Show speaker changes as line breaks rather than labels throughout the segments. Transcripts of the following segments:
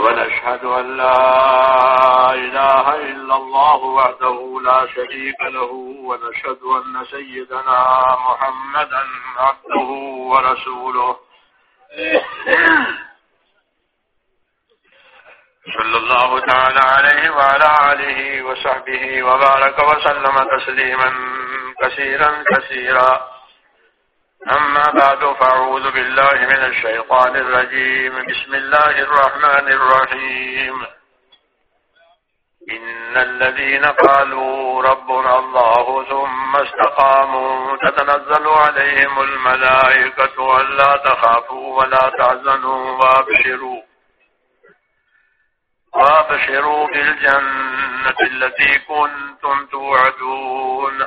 ونشهد أن لا إله إلا الله وحده لا شريك له ونشهد أن سيدنا محمدا عبده ورسوله. صلى الله تعالى عليه وعلى آله وصحبه وبارك وسلم تسليما كثيرا كثيرا. أما بعد فأعوذ بالله من الشيطان الرجيم. بسم الله الرحمن الرحيم. إن الذين قالوا ربنا الله ثم استقاموا تتنزل عليهم الملائكة ولا تخافوا ولا تعزنوا وابشروا. وابشروا بالجنة التي كنتم توعدون.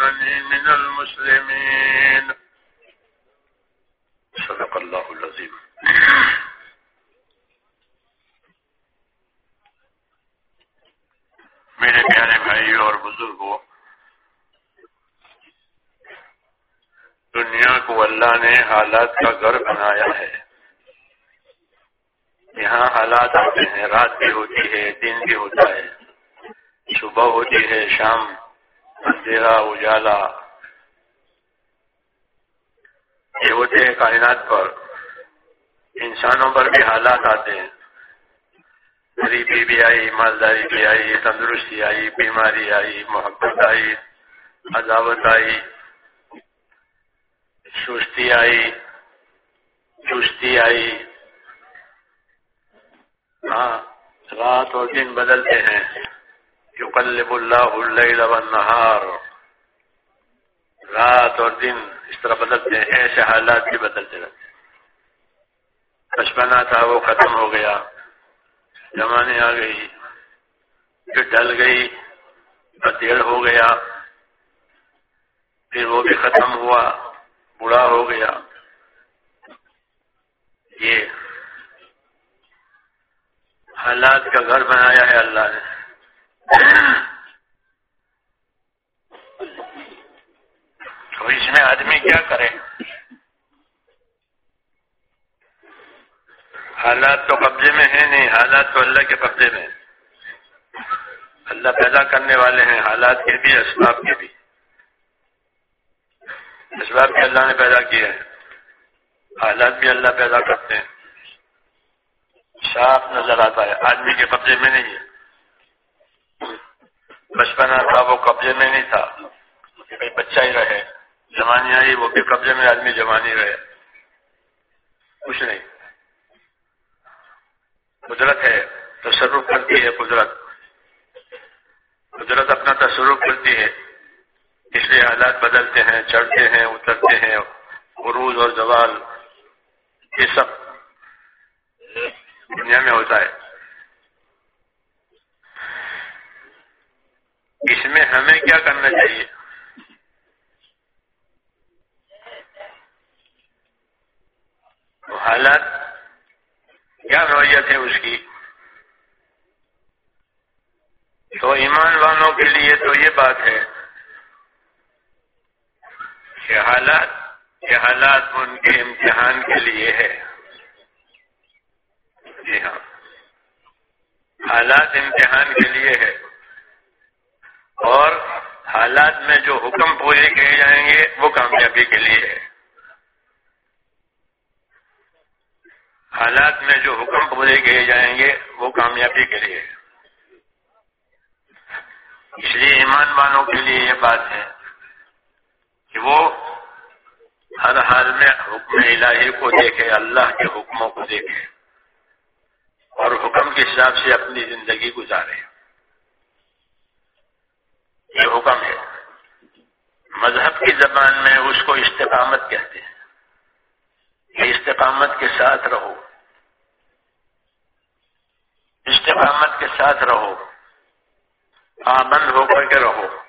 إنني من المسلمين. صدق الله العظيم. میرے پیارے بھائی اور بزرگوں دنیا کو اللہ نے حالات کا گھر بنایا ہے۔ یہاں حالات آتے ہیں، رات بھی ہوتی ہے، دن بھی ہوتا ہے۔ صبح ہوتی ہے، شام اندھیرا اجالا یہ ہوتے ہیں کائنات پر انسانوں پر بھی حالات آتے ہیں۔ غریبی بھی آئی مالداری بھی آئی، تندرستی آئی، بیماری آئی، محبت آئی، عداوت آئی، سستی آئی، چستی آئی۔ ہاں رات اور دن بدلتے ہیں۔ یقلب اللہ اللیل والنہار رات اور دن اس طرح بدلتے ہیں. ایسے حالات بھی بدلتے رہتے بچپنا تھا وہ ختم ہو گیا. زمانے آ گئی. پھر ڈل گئی ڈیڑھ ہو گیا، پھر وہ بھی ختم ہوا، بوڑھا ہو گیا. یہ حالات کا گھر بنایا ہے اللہ نے. تو اس میں آدمی کیا کرے؟ حالات تو قبضے میں ہیں نہیں، حالات تو اللہ کے قبضے میں اللہ پیدا کرنے والے ہیں، حالات کے بھی، اسباب کے بھی۔ اسباب بھی اللہ نے پیدا کیے ہیں۔ حالات بھی اللہ پیدا کرتے ہیں۔ صاف نظر آتا ہے، آدمی کے قبضے میں نہیں ہے۔ بچپنا تھا، وہ قبضے میں نہیں تھا۔ کہ بھائی بچہ ہی رہے۔ جوانی آئی، وہ بھی قبضے میں، آدمی جوانی رہے۔ کچھ نہیں۔ قدرت ہے، تصرف کرتی ہے قدرت۔ قدرت اپنا تصرف کرتی ہے۔ اس لیے حالات بدلتے ہیں، چڑھتے ہیں، اترتے ہیں۔ عروج اور زوال، یہ سب دنیا میں ہوتا ہے۔ اس میں ہمیں کیا کرنا چاہیے؟ حالات کیا نوعیت ہے اس کی؟ تو ایمان والوں کے لیے تو یہ بات ہے کہ حالات یہ حالات ان کے امتحان کے لیے ہے۔ جی ہاں۔ حالات امتحان کے لیے ہے۔ اور حالات میں جو حکم پورے کیے جائیں گے، وہ کامیابی کے لیے ہے۔ حالات میں جو حکم پورے کیے جائیں گے، وہ کامیابی کے لیے اس لیے ایمان والوں کے لیے یہ بات ہے کہ وہ ہر حال میں حکم الہی کو دیکھے، اللہ کے حکموں کو دیکھے اور حکم کے حساب سے اپنی زندگی گزارے۔ یہ حکم ہے۔ مذہب کی زبان میں اس کو استقامت کہتے ہیں۔ کہ استقامت کے ساتھ رہو۔ استقامت کے ساتھ رہو۔ پابند ہو کر کے رہو۔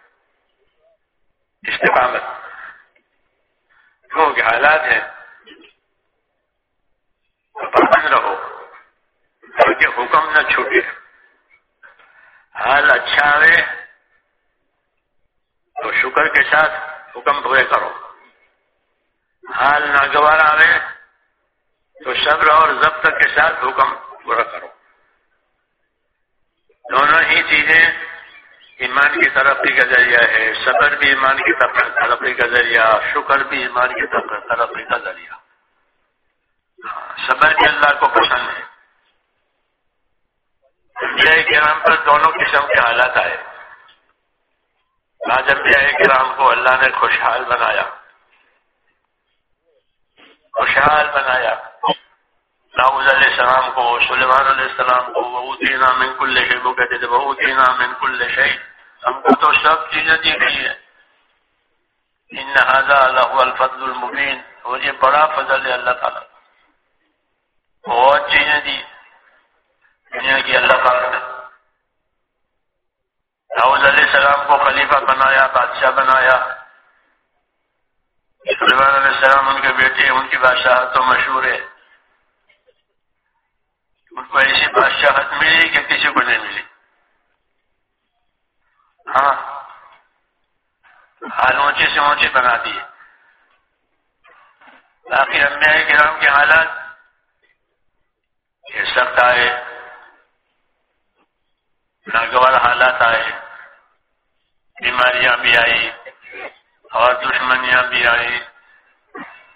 استقامت۔ کیونکہ حالات ہیں۔ پابند رہو۔ تاکہ حکم نہ چھوٹے۔ حال اچھا آئے۔ تو شکر کے ساتھ حکم پورے کرو۔ حال ناگوار آئے تو صبر اور ضبط کے ساتھ حکم پورا کرو۔ دونوں ہی چیزیں ایمان کی ترقی کا ذریعہ ہے۔ صبر بھی ایمان کی ترقی کا ذریعہ، شکر بھی ایمان کی ترقی کا ذریعہ۔ ہاں، صبر بھی اللہ کو پسند ہے۔ یہ کرام پر دونوں قسم کے حالات آئے۔ آج کرام کو اللہ نے خوشحال بنایا۔ خوشحال بنایا۔ داؤد علیہ السلام کو، سلیمان علیہ السلام کو بہت ہی نام ان کل وہ کہتے تھے بہت ہی نام کل شہید ہم کو تو سب چیزیں دی گئی ہیں۔ ان نہذا اللہ الفضل المبین اور یہ بڑا فضل ہے اللہ تعالیٰ۔ بہت چیزیں دی۔ دنیا کی اللہ تعالیٰ نے۔ داؤد علیہ السلام کو خلیفہ بنایا، بادشاہ بنایا۔ سلیمان علیہ السلام ان کے بیٹے ان کی بادشاہ تو مشہور ہے۔ ان کو ایسی بادشاہت ملی کہ کسی کو نہیں ملی۔ ہاں حال اونچے سے اونچے بنا دیے۔ باقی انبیاء کرام کے حالات یہ سخت آئے، ناگوار حالات آئے۔ بیماریاں بھی آئی اور دشمنیاں بھی آئی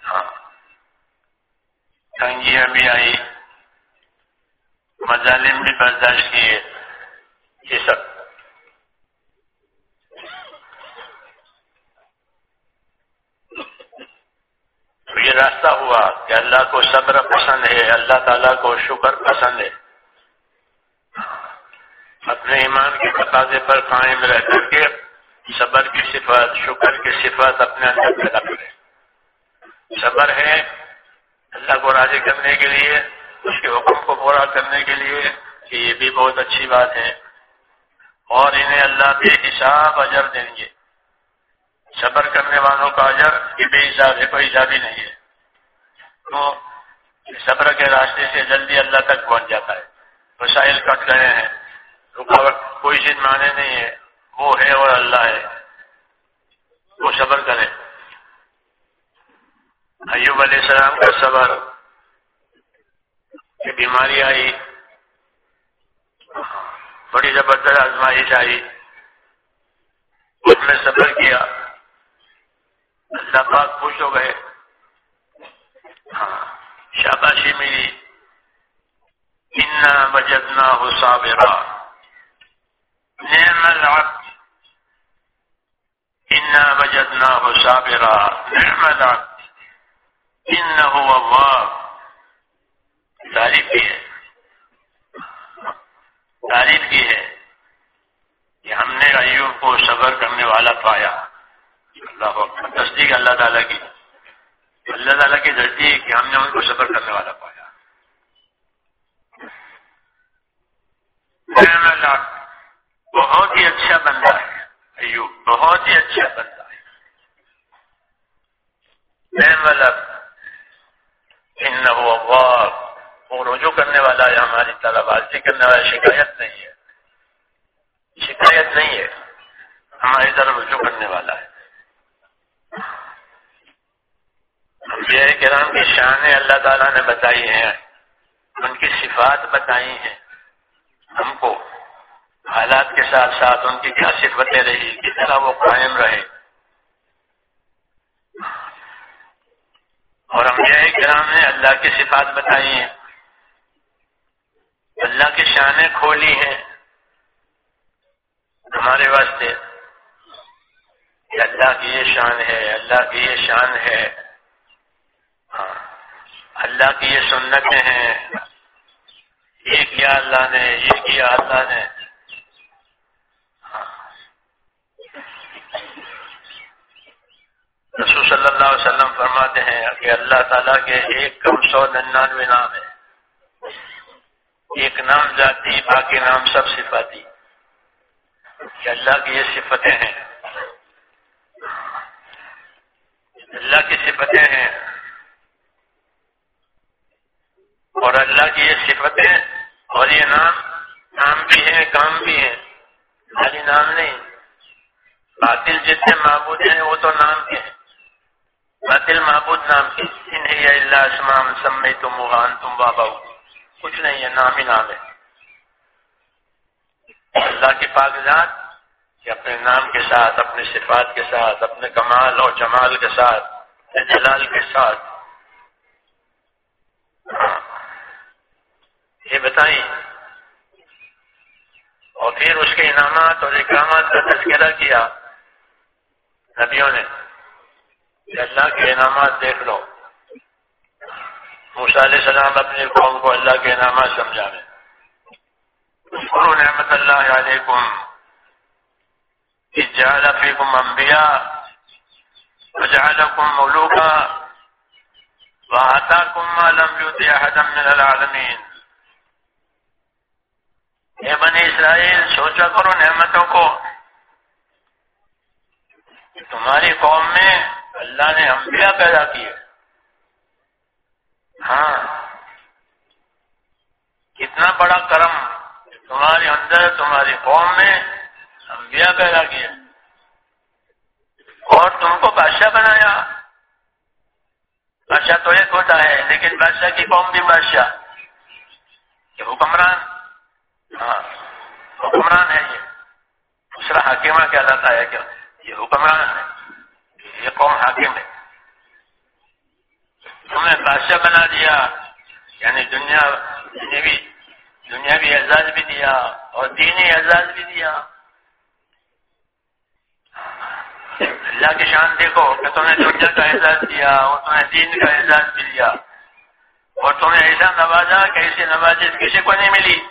ہاں۔ تنگیاں بھی آئی۔ مظالم بھی برداشت کیے۔ یہ سب۔ یہ راستہ ہوا کہ اللہ کو صبر پسند ہے، اللہ تعالیٰ کو شکر پسند ہے۔ اپنے ایمان کے تقاضے پر قائم رہ کر کے صبر کی صفات، شکر کی صفات اپنے اندر پیدا کرے صبر ہے اللہ کو راضی کرنے کے لیے، اس کے حکم کو پورا کرنے کے لیے کہ یہ بھی بہت اچھی بات ہے۔ اور انہیں اللہ بے حساب اجر دیں گے۔ صبر کرنے والوں کا اجر یہ بے حساب ہے، کوئی حساب ہی نہیں ہے۔ تو صبر کے راستے سے جلدی اللہ تک پہنچ جاتا ہے۔ وسائل کٹ گئے ہیں۔ رکاوٹ کوئی چیز مانے نہیں ہے۔ وہ ہے اور اللہ ہے، وہ صبر کرے۔ ایوب علیہ السلام کا صبر کہ بیماری آئی۔ بڑی زبردست آزمائش آئی۔ اس میں صبر کیا۔ اللہ پاک خوش ہو گئے۔ ہاں شاباشی ملی۔ انا وجدنا ہو صابرا۔ نعم العبد انا وجدنا ہو صابرا نعم العبد انه اواب تعریف کی ہے۔ تعریف کی ہے کہ ہم نے ایوب کو صبر کرنے والا پایا۔ اللہ تصدیق اللہ تعالیٰ کی۔ اللہ تعالیٰ کی ہے کہ ہم نے ان کو صبر کرنے والا پایا۔ بہت ہی اچھا بندہ ہے۔ ایوب بہت ہی اچھا بندہ ہے۔ مطلب وہ رجوع کرنے والا ہے ہماری طرح کرنے والا، شکایت نہیں ہے۔ شکایت نہیں ہے، ہماری طرف رجوع کرنے والا ہے۔ انبیاء کرام کی شانیں اللہ تعالیٰ نے بتائی ہیں، ان کی صفات بتائی ہیں ہم کو۔ حالات کے ساتھ ساتھ ان کی کیا صفتیں رہی کس طرح وہ قائم رہے۔ اور انبیاء کرام نے اللہ کی صفات بتائی ہیں۔ اللہ کی شانیں کھولی ہیں ہمارے واسطے۔ اللہ کی یہ شان ہے، اللہ کی یہ شان ہے۔ ہاں، اللہ کی یہ سنتیں ہیں۔ یہ کیا اللہ نے، یہ کیا اللہ نے۔ رسول صلی اللہ علیہ وسلم فرماتے ہیں کہ اللہ تعالیٰ کے ایک کم سو ننانوے نام ہے ایک نام ذاتی، باقی نام سب صفاتی۔ کہ اللہ کی یہ صفتیں ہیں۔ اللہ کی صفتیں ہیں۔ اور اللہ کی یہ صفتیں اور یہ نام نام بھی ہیں، کام بھی ہیں۔ خالی نام نہیں۔ باطل جتنے معبود ہیں، وہ تو نام کے ہیں۔ باطل معبود نام کی انہیں اللہ اسمام سمے تم مغان تم بابا کچھ نہیں ہے، نام ہی نام ہے۔ اللہ کی کاغذات کہ اپنے نام کے ساتھ، اپنے صفات کے ساتھ، اپنے کمال اور جمال کے ساتھ جلال کے ساتھ۔ یہ بتائیں۔ اور پھر اس کے انعامات اور اقدامات کا تذکرہ کیا۔ نبیوں نے۔ اللہ کے انعامات دیکھ لو۔ موسیٰ علیہ السلام اپنے قوم کو اللہ کے انعامات سمجھا رہے قرو نعمت اللہ علیکم۔ جعل فیکم انبیاء وجعلکم ملوکا وآتاکم ما لم یوتی احدا من العالمین۔ اے بنی اسرائیل، سوچا کرو نعمتوں کو۔ تمہاری قوم میں اللہ نے انبیاء پیدا کیے۔ ہاں۔ کتنا بڑا کرم تمہارے اندر، تمہاری قوم میں انبیاء پیدا کیے۔ اور تم کو بادشاہ بنایا۔ بادشاہ تو ایک ہوتا ہے، لیکن بادشاہ کی قوم بھی بادشاہ۔ یہ حکمران۔ ہاں حکمران ہے یہ۔ دوسرا حکیمہ کہلاتا ہے کیا یہ حکمران ہے۔ یہ قوم حاکم ہے۔ تمہیں بادشاہ بنا دیا یعنی دنیا دنیاوی دنیاوی اعزاز بھی دیا اور دینی اعزاز بھی دیا۔ اللہ کی شان دیکھو کہ تمہیں دنیا کا اعزاز دیا اور تمہیں دین کا اعزاز بھی دیا۔ اور تمہیں ایسا نوازا کہ ایسی نوازش کسی کو نہیں ملی۔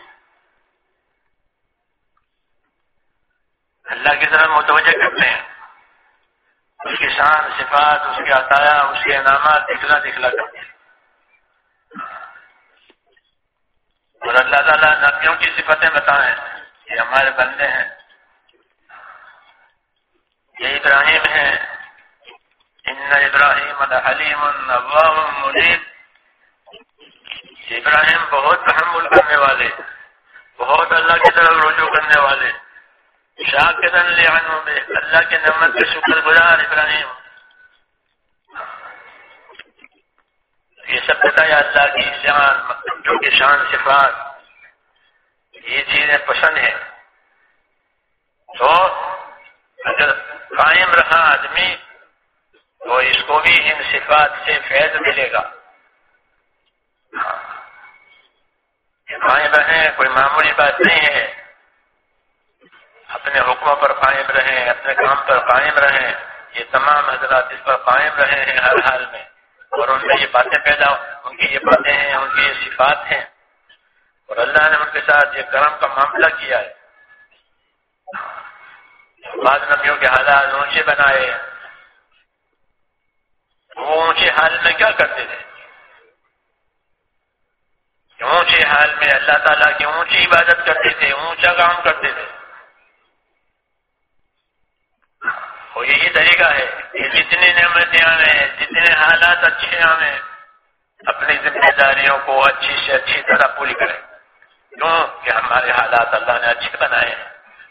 اللہ کی طرف متوجہ کرتے ہیں۔ اس کی شان، صفات، اس کے عطایا، اس کے انعامات دکھلا دکھلا کرتے اور اللہ تعالیٰ نبیوں کی صفتیں بتائیں یہ ہمارے بندے ہیں۔ یہ ابراہیم ہے ان ابراہیم الحلیم منیب۔ ابراہیم بہت تحمل کرنے والے، بہت اللہ کی طرف رجوع کرنے والے۔ شاکرن لعنوں میں اللہ کے نعمت کے شکر گزار ابراہیم۔ یہ سب بتایا اللہ کی شان، جو کہ شان صفات۔ یہ چیزیں پسند ہیں۔ تو اگر قائم رہا آدمی، تو اس کو بھی ان صفات سے فیض ملے گا۔ ہاں۔ قائم رہیں کوئی معمولی بات نہیں ہے۔ اپنے حکموں پر قائم رہیں، اپنے کام پر قائم رہیں۔ یہ تمام حضرات اس پر قائم رہے ہیں ہر حال میں۔ اور ان میں یہ باتیں پیدا ان کی یہ باتیں ہیں، ان کی یہ صفات ہیں۔ اور اللہ نے ان کے ساتھ یہ کرم کا معاملہ کیا ہے۔ بعض نبیوں کے حالات اونچے بنائے۔ وہ اونچے حال میں کیا کرتے تھے؟ اونچے حال میں اللہ تعالیٰ کی اونچی عبادت کرتے تھے، اونچا کام کرتے تھے۔ وہ یہی طریقہ ہے کہ جتنی نعمتیں آئیں جتنے حالات اچھے آئیں اپنی ذمہ داریوں کو اچھی سے اچھی طرح پوری کریں۔ کیوں کہ ہمارے حالات اللہ نے اچھے بنائے ہیں۔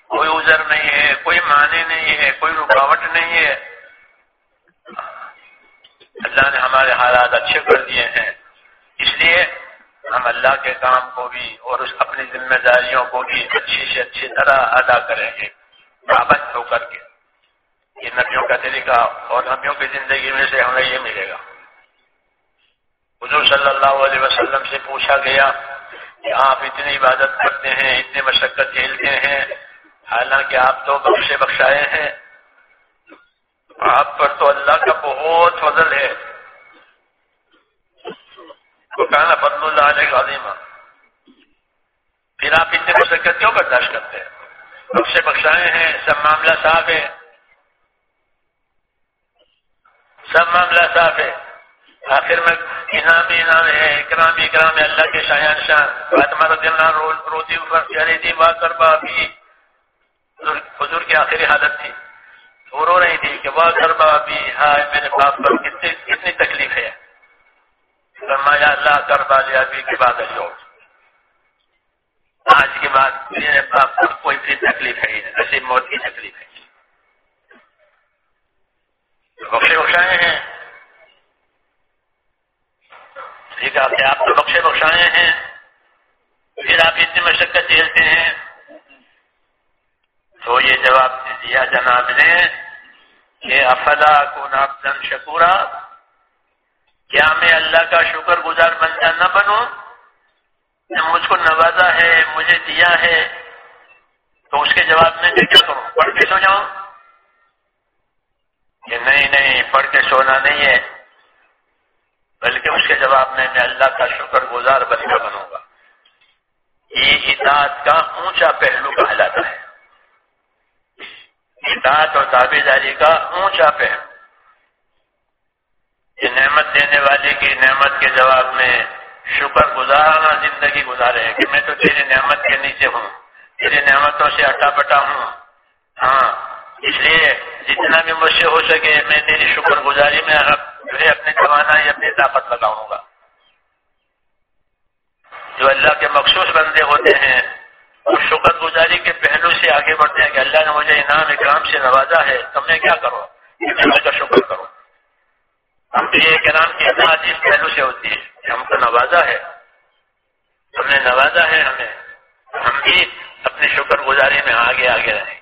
کوئی ازر نہیں ہے، کوئی معنی نہیں ہے، کوئی رکاوٹ نہیں ہے۔ اللہ نے ہمارے حالات اچھے کر دیے ہیں۔ اس لیے ہم اللہ کے کام کو بھی اور اس اپنی ذمہ داریوں کو بھی اچھی سے اچھی طرح ادا کریں گے پابند ہو کر کے۔ یہ نبیوں کا طریقہ اور نبیوں کی زندگی میں سے ہمیں یہ ملے گا۔ حضور صلی اللہ علیہ وسلم سے پوچھا گیا کہ آپ اتنی عبادت کرتے ہیں اتنے مشقت جھیلتے ہیں، حالانکہ آپ تو بخشے بخشائے ہیں۔ آپ پر تو اللہ کا بہت فضل ہے۔ تو کہنا فضل اللہ علیہ عظیمہ پھر آپ اتنی مشقت کیوں برداشت کرتے ہیں؟ بخشے بخشائے ہیں، سب معاملہ صاف ہے۔ سب معاملہ صاف ہے۔ آخر میں انعام انعام ہے اکرام اکرام ہے اللہ کے شایان شان فاطمہ رضی اللہ روتی اوپر چہرے تھی واہ کر بھی۔ حضور کی آخری حالت تھی۔ وہ رو رہی تھی کہ واہ کر بھی، ہائے میرے باپ پر کتنی کتنی تکلیف ہے۔ فرمایا اللہ کر با لیا بھی کے بعد جو۔ آج کے بعد میرے باپ پر کوئی بھی تکلیف ہے ایسی موت کی تکلیف ہے۔ بخشے بخشائے ہیں۔ ٹھیک ہے آپ تو بخشے بخشائے ہیں۔ پھر آپ اتنی مشقت جھیلتے ہیں۔ تو یہ جواب دیا جناب نے کہ افلا کو نابدن شکورا، کیا میں اللہ کا شکر گزار بندہ نہ بنوں؟ مجھ کو نوازا ہے، مجھے دیا ہے۔ تو اس کے جواب میں کیا کروں؟ پڑھ کے سو جاؤں۔ کہ نہیں نہیں، پڑھ کے سونا نہیں ہے۔ بلکہ اس کے جواب میں میں اللہ کا شکر گزار بن کر بنوں گا۔ یہ اطاعت کا اونچا پہلو کہلاتا ہے۔ اطاعت اور تابے داری کا اونچا پہلو۔ یہ نعمت دینے والے کی نعمت کے جواب میں شکر گزارنا زندگی گزارے کہ میں تو تیری نعمت کے نیچے ہوں، تیری نعمتوں سے اٹا پٹا ہوں۔ ہاں اس لیے جتنا بھی مجھ سے ہو سکے، میں تیری شکر گزاری، میں جو ہے اپنی توانائی اپنی طاقت لگاؤں گا۔ جو اللہ کے مخصوص بندے ہوتے ہیں، وہ شکر گزاری کے پہلو سے آگے بڑھتے ہیں کہ اللہ نے مجھے انعام اکرام سے نوازا ہے تو میں کیا کروں اللہ کا شکر کروں۔ ہم یہ کرام کی اطاعت اس پہلو سے ہوتی ہے کہ ہم کو نوازا ہے۔ ہم نے نوازا ہے ہمیں۔ ہم بھی اپنی شکر گزاری میں آگے آگے رہیں۔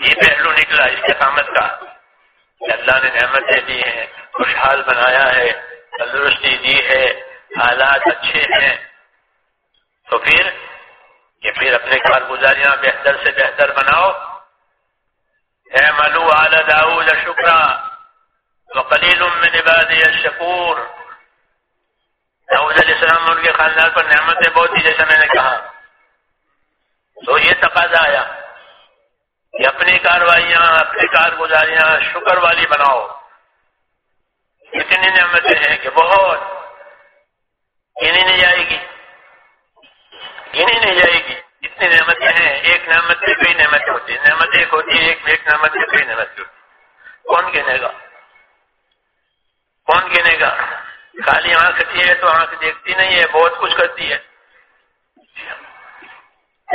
یہ پہلو نکلا استقامت کا۔ کہ اللہ نے نعمتیں دی ہیں، خوشحال بنایا ہے، تندرستی دی ہے، حالات اچھے ہیں۔ تو پھر کہ پھر اپنے کارگزاریاں بہتر سے بہتر بناؤ۔ اے ملو اعلی داؤد، شکرا۔ وقلیل من عباد شکور داؤد علیہ السلام ان کے خاندان پر نعمتیں بہت تھی جیسا میں نے کہا۔ تو یہ تقاضا آیا۔ کہ اپنی کاروائیاں، اپنی کارگزاریاں شکر والی بناؤ۔ اتنی نعمتیں ہیں کہ بہت۔ گنی نہیں جائے گی گنی نہیں جائے گی اتنی نعمتیں ہیں۔ ایک نعمت میں کئی نعمتیں ہوتی ہیں۔ نعمت ایک ہوتی ہے، ایک ایک نعمت میں کئی نعمتیں ہوتی کون گنے گا؟ کون گنے گا؟ خالی آنکھ ہے تو آنکھ دیکھتی نہیں ہے، بہت کچھ کرتی ہے۔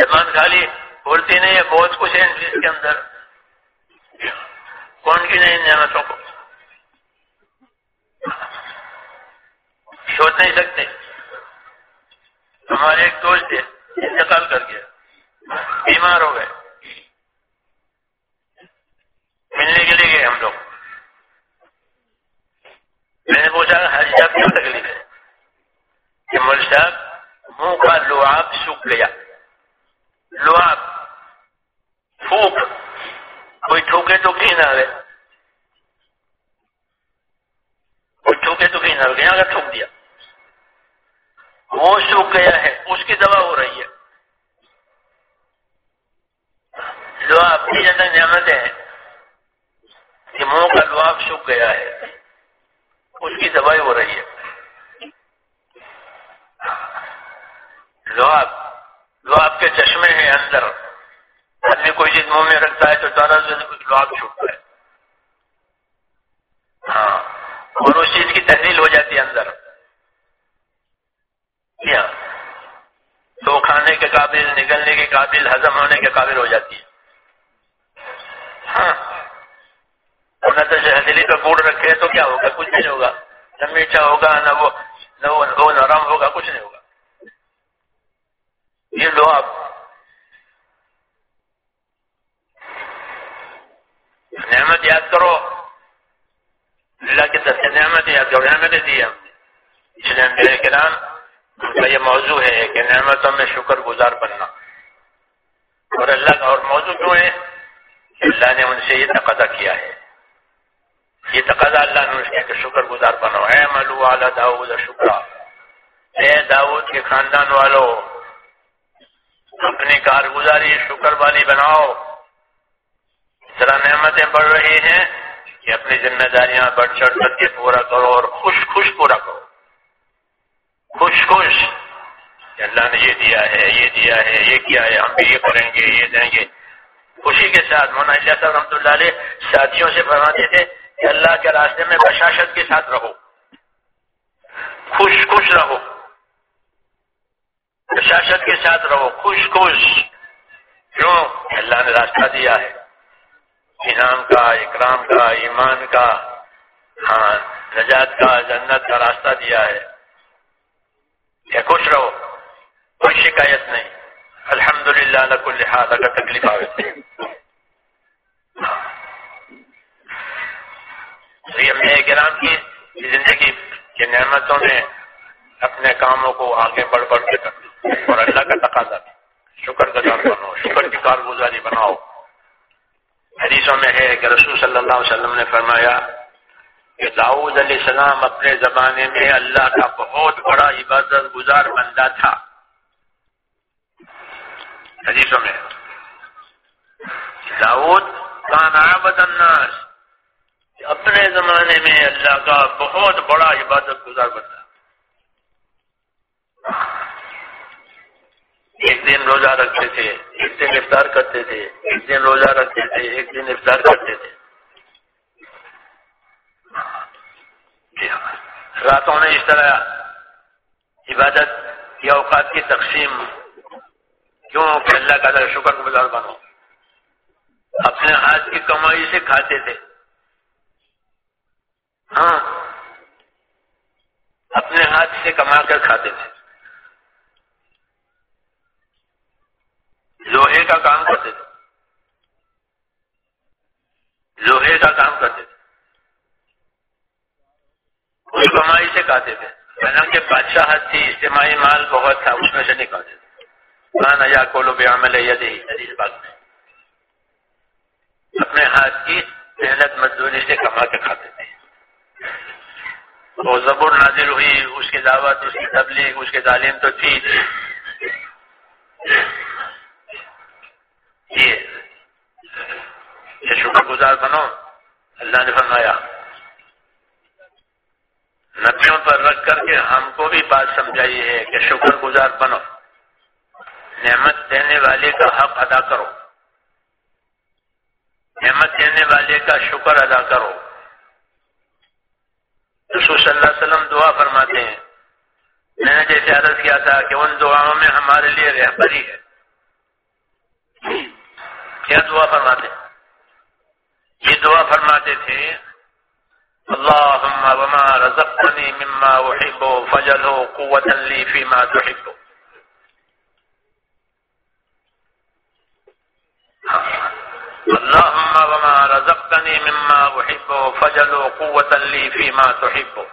زبان خالی بولتی نہیں ہے، بہت کچھ ہے اس کے اندر۔ کون کی نہیں نعمتوں کو؟ سوچ نہیں سکتے۔ ہمارے ایک دوست تھے، انتقال کر گیا بیمار ہو گئے۔ ملنے کے لیے گئے ہم لوگ۔ میں نے پوچھا، حاجی صاحب، کیا تکلیف ہے؟ کہ مول صاحب، منہ کا لواب سوکھ گیا۔ لواب پھوک کوئی ٹھوکے تو کی نہ رہے کوئی ٹھوکے تو کی نہ رہے اگر ٹھوک دیا؟ وہ سوکھ گیا ہے، اس کی دوا ہو رہی ہے۔ جو اپنی جگہ نعمت ہے کہ منہ کا لواب سوکھ گیا ہے، اس کی دوائی ہو رہی ہے۔ لواب لواب کے چشمے ہیں اندر آدمی کوئی چیز منہ میں رکھتا ہے تو زیادہ سے لوگ چھوٹتا ہے۔ ہاں۔ اور اس چیز کی تحلیل ہو جاتی ہے اندر۔ کیا؟ تو کھانے کے قابل، نکلنے کے قابل، ہضم ہونے کے قابل ہو جاتی ہے۔ ہاں۔ نہ تو ہتھیلی پہ گوڑ رکھے تو کیا ہوگا؟ کچھ نہیں ہوگا۔ نہ میٹھا ہوگا، نہ وہ نہ وہ نرم ہوگا، کچھ نہیں ہوگا۔ یہ لو آپ نعمت یاد کرو۔ اللہ کی طرف سے نعمت یاد کرو نعمتیں دی ہم اس لیے میرے کرام کا یہ موضوع ہے کہ نعمتوں میں شکر گزار بننا۔ اور اللہ کا اور موضوع کیوں ہے؟ کہ اللہ نے ان سے یہ تقاضا کیا ہے۔ یہ تقاضا اللہ نے کیا کہ شکر گزار بنو اے ملو اعلیٰ داود شکرا۔ اے داود کے خاندان والوں اپنی کارگزاری شکر والی بناؤ۔ طرح نعمتیں بڑھ رہی ہیں کہ اپنی ذمہ داریاں بڑھ چڑھ کر کے پورا کرو اور خوش خوش پورا کرو۔ خوش خوش کہ اللہ نے یہ دیا ہے، یہ دیا ہے، یہ کیا ہے، ہم بھی یہ کریں گے، یہ دیں گے۔ خوشی کے ساتھ مونا اللہ صاحب رحمۃ اللہ علیہ ساتھیوں سے فرماتے تھے کہ اللہ کے راستے میں بشاشت کے ساتھ رہو۔ خوش خوش رہو۔ پرشاشت کے ساتھ رہو۔ خوش خوش۔ کیوں؟ اللہ نے راستہ دیا ہے۔ انعام کا، اکرام کا، ایمان کا ہاں نجات کا، جنت کا راستہ دیا ہے۔ یا خوش رہو، کوئی شکایت نہیں۔ الحمد للہ نقل اگر تکلیف آئے گرام کی زندگی کی نعمتوں نے اپنے کاموں کو آگے بڑھ بڑھ کے کر اور اللہ کا تقاضا شکر گزار بنو، شکر کی کارگزاری بناؤ۔ حدیثوں میں ہے کہ رسول صلی اللہ علیہ وسلم نے فرمایا کہ داؤد علیہ السلام اپنے زمانے میں اللہ کا بہت بڑا عبادت گزار بندہ تھا۔ حدیثوں میں داؤد کا الناس اپنے زمانے میں اللہ کا بہت بڑا عبادت گزار بندہ۔ ایک دن روزہ رکھتے تھے، ایک دن افطار کرتے تھے، ایک دن روزہ رکھتے تھے، ایک دن افطار کرتے تھے۔ جی ہاں۔ راتوں میں اس طرح عبادت یا اوقات کی تقسیم کیوں کہ اللہ کا شکر گزار بنو۔ اپنے ہاتھ کی کمائی سے کھاتے تھے۔ ہاں۔ اپنے ہاتھ سے کما کر کھاتے تھے۔ لوہے کا کام کرتے تھے۔ لوہے کا کام کرتے تھے۔ اس کمائی سے کھاتے تھے۔ حالانکہ بادشاہت تھی، اجتماعی مال بہت تھا، اس میں سے نہیں کھاتے تھے۔ ہاں نیا کولو بے عمل ہے اس بات میں۔ اپنے ہاتھ کی محنت مزدوری سے کما کے کھاتے تھے۔ وہ زبر نازل ہوئی، اس کی دعوت، اس کی تبلیغ، اس کی تعلیم تو تھی۔ یہ شکر گزار بنو۔ اللہ نے فرمایا، نبیوں پر رکھ کر کے ہم کو بھی بات سمجھائی ہے کہ شکر گزار بنو۔ نعمت دینے والے کا حق ادا کرو۔ نعمت دینے والے کا شکر ادا کرو۔ رسول صلی اللہ علیہ وسلم دعا فرماتے ہیں۔ میں نے جیسے عرض کیا تھا کہ ان دعاؤں میں ہمارے لیے رہبری ہے۔ کیا دعا فرماتے یہ دعا فرماتے تھے اللهم وما رزقتني مما احب فجله قوة لي فيما تحب. اللهم وما رزقتني مما احب فجله قوة لي فيما تحب.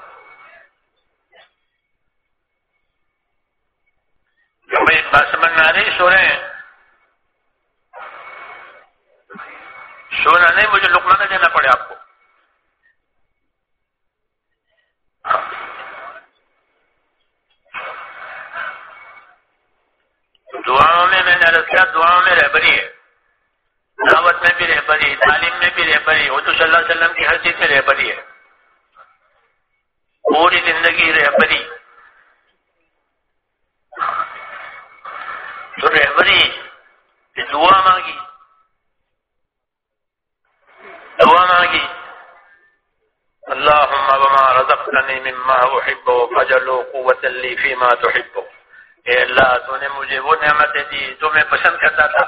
پسند کرتا تھا۔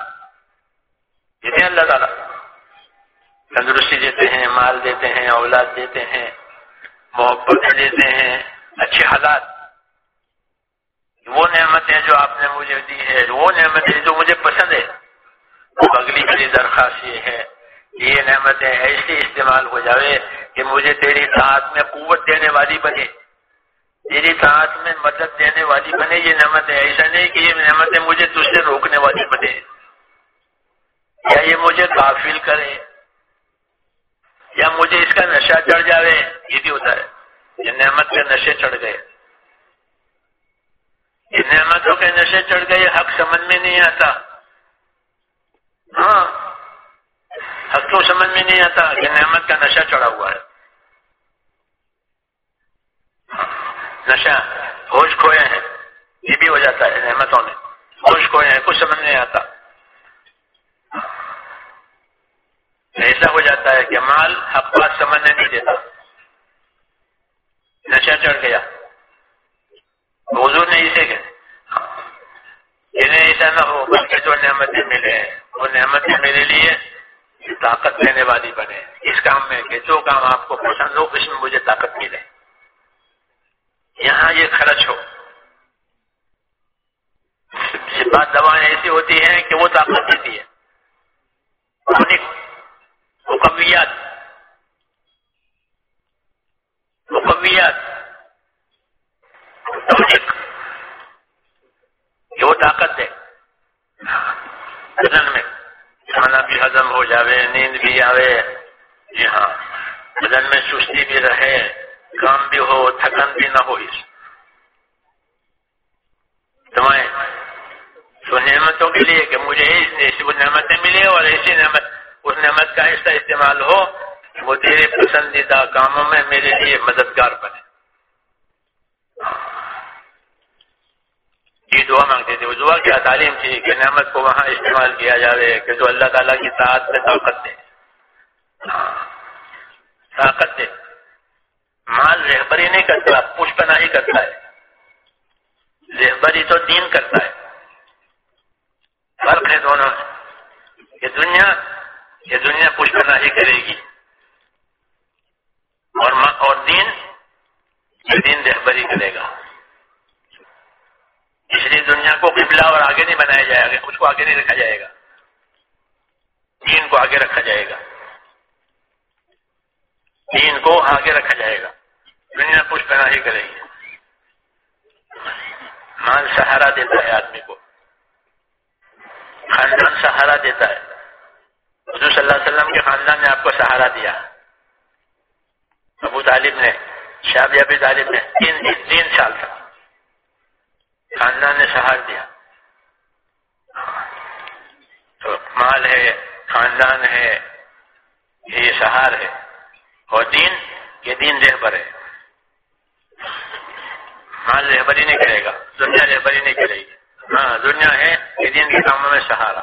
یہ اللہ تعالیٰ تندرستی دیتے ہیں، مال دیتے ہیں، اولاد دیتے ہیں، محبت دیتے ہیں، اچھے حالات۔ وہ نعمتیں جو آپ نے مجھے دی ہے وہ نعمتیں جو مجھے پسند ہے وہ اگلی بڑی درخواست یہ ہے یہ نعمتیں ایسی استعمال ہو جاوے کہ مجھے تیری ساتھ میں قوت دینے والی بنے تیری ساتھ میں مدد دینے والی بنے، یہ نعمتیں ایسا نہیں کہ یہ نعمتیں مجھے تجھ سے روکنے والی بنے۔ یا یہ مجھے قافل کرے، یا مجھے اس کا نشہ چڑھ جاوے۔ یہ بھی ہوتا ہے۔ یہ نعمت کے نشے چڑھ گئے۔ یہ نعمتوں کے نشے چڑھ گئے، حق سمجھ میں نہیں آتا۔ ہاں حق کیوں سمجھ میں نہیں آتا کہ نعمت کا نشہ چڑھا ہوا ہے۔ نشہ، ہوش کھوئے ہیں، یہ بھی ہو جاتا ہے نعمتوں میں۔ ہوش کھوئے ہیں، کچھ سمجھ نہیں آتا۔ ایسا ہو جاتا ہے کہ مال حق بات سمجھنے نہیں دیتا۔ نشہ چڑھ گیا۔ حضور نے اسے کہ انہیں ایسا نہ ہو، بلکہ جو نعمتیں ملے وہ نعمتیں میرے لیے طاقت دینے والی بنے اس کام میں کہ جو کام آپ کو پسند ہو، اس میں مجھے طاقت ملے یہاں یہ خرچ ہو بات دوائیں ایسی ہوتی ہیں کہ وہ طاقت دیتی ہے مقویات مقویات کہ وہ طاقت ہے بدن میں کھانا بھی ہضم ہو جاوے نیند بھی آوے جی ہاں بدن میں سستی بھی رہے کام بھی ہو تھکن بھی نہ ہو اس دعائیں تو نعمتوں کے لیے کہ مجھے ایسی وہ نعمتیں ملے اور ایسی نعمت اس نعمت کا ایسا استعمال ہو وہ تیرے پسندیدہ کاموں میں میرے لیے مددگار بنے۔ یہ دعا مانگتے تھے۔ وہ دعا کیا تعلیم تھی کہ نعمت کو وہاں استعمال کیا جاوے، کہ جو اللہ تعالیٰ کی ساتھ میں طاقت دے۔ طاقت دے۔ مال رہبری نہیں کرتا پشپنا ہی کرتا ہے۔ رہبری تو دین کرتا ہے۔ فرق ہے دونوں یہ دنیا یہ دنیا پشپنا ہی کرے گی۔ اور اور دین دین رہبری کرے گا۔ اس لیے دنیا کو قبلہ اور آگے نہیں بنایا جائے گا، اس کو آگے نہیں رکھا جائے گا۔ دین کو آگے رکھا جائے گا۔ دین کو آگے رکھا جائے گا۔ دنیا کچھ پیدا ہی کرے گی۔ مال سہارا دیتا ہے آدمی کو۔ خاندان سہارا دیتا ہے۔ حضور صلی اللہ علیہ وسلم کے خاندان نے آپ کو سہارا دیا۔ ابو طالب نے شاب ابی طالب نے تین تین سال تھا۔ خاندان نے سہار دیا۔ تو مال ہے، خاندان ہے، یہ سہار ہے۔ اور دین، یہ دین رہبر ہے۔ مال رہبری نہیں کرے گا، دنیا رہبری نہیں کرے گی۔ ہاں دنیا ہے، یہ دین کے کاموں میں سہارا۔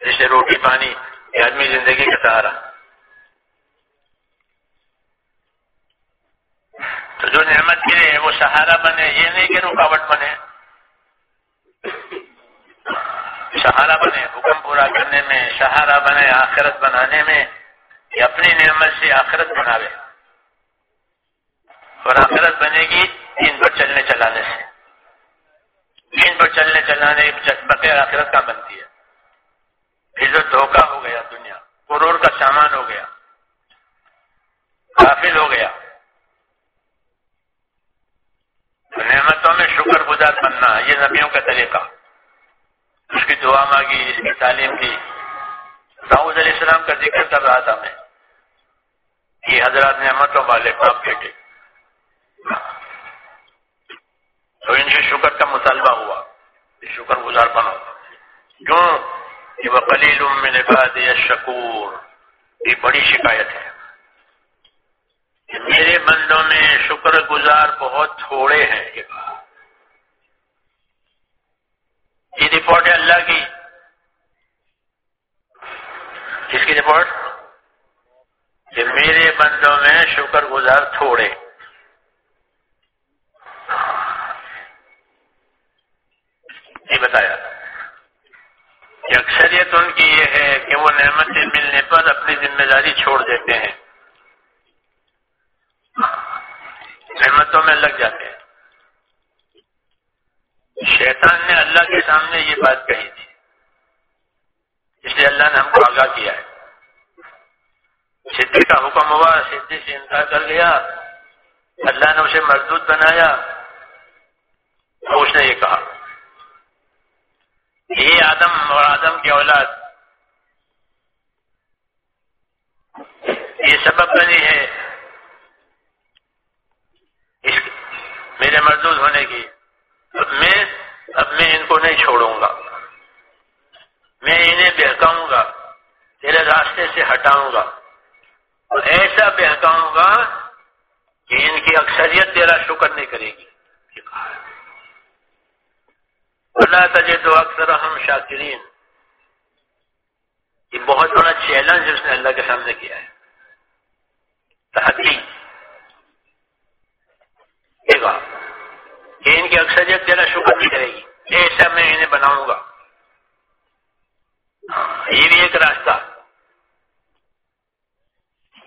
جیسے روٹی پانی آدمی زندگی کا سہارا۔ تو جو نعمت ملے وہ سہارا بنے، یہ نہیں کہ رکاوٹ بنے۔ سہارا بنے، حکم پورا کرنے میں، سہارا بنے، آخرت بنانے میں یا اپنی نعمت سے آخرت بناوے۔ اور آخرت بنے گی دین پر چلنے چلانے سے۔ دین پر چلنے چلانے بغیر آخرت کا بنتی ہے۔ پھر جو دھوکہ ہو گیا دنیا کروڑ کا سامان ہو گیا قافل ہو گیا۔ نعمتوں میں شکر گزار بننا، یہ نبیوں کا طریقہ۔ اس کی دعا مانگی، اس کی تعلیم کی۔ داؤد علیہ السلام کا ذکر کر رہا تھا میں۔ یہ حضرات نعمتوں والے باپ بیٹے۔ تو ان سے شکر کا مطالبہ ہوا۔ شکر گزار بنو کیوں؟ کہ وہ کلیل میں بعد شکور یہ بڑی شکایت ہے۔ میرے بندوں میں شکر گزار بہت تھوڑے ہیں یہ رپورٹ ہے اللہ کی۔ کس کی رپورٹ کہ میرے بندوں میں شکر گزار تھوڑے۔ بتایا۔ کہ اکثریت ان کی یہ ہے کہ وہ نعمتیں ملنے پر اپنی ذمہ داری چھوڑ دیتے ہیں۔ نعمتوں میں لگ جاتے ہیں۔ شیطان نے اللہ کے سامنے یہ بات کہی تھی۔ اس لیے اللہ نے ہم کو آگاہ کیا ہے۔ صدی کا حکم ہوا صدی سے انکار کر لیا۔ اللہ نے اسے مردود بنایا۔ تو اس نے یہ کہا یہ آدم اور آدم کی اولاد، یہ سبب بنی ہے اس میرے مردود ہونے کی۔ اب میں اب میں ان کو نہیں چھوڑوں گا۔ میں انہیں بہکاؤں گا، تیرے راستے سے ہٹاؤں گا۔ اور ایسا بہکاؤں گا کہ ان کی اکثریت تیرا شکر نہیں کرے گی۔ اللہ تجد اکثر ہم شاکرین۔ یہ بہت بڑا چیلنج اس نے اللہ کے سامنے کیا ہے تحقیق کہ ان کی اکثریت تیرا شکر نہیں کرے گی ایسا میں انہیں بناؤں گا یہ بھی ایک راستہ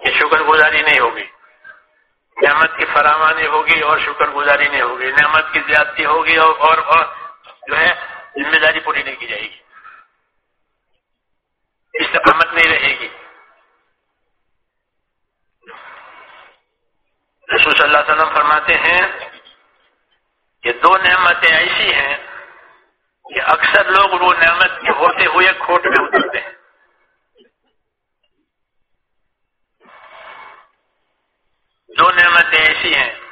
یہ شکر گزاری نہیں ہوگی نعمت کی فراوانی ہوگی اور شکر گزاری نہیں ہوگی نعمت کی زیادتی ہوگی اور اور جو ہے، ذمہ داری پوری نہیں کی جائے گی۔ استقامت نہیں رہے گی۔ رسول صلی اللہ علیہ وسلم فرماتے ہیں کہ دو نعمتیں ایسی ہیں کہ اکثر لوگ وہ نعمت کے ہوتے ہوئے کھوٹ میں اترتے ہیں۔ دو نعمتیں ایسی ہیں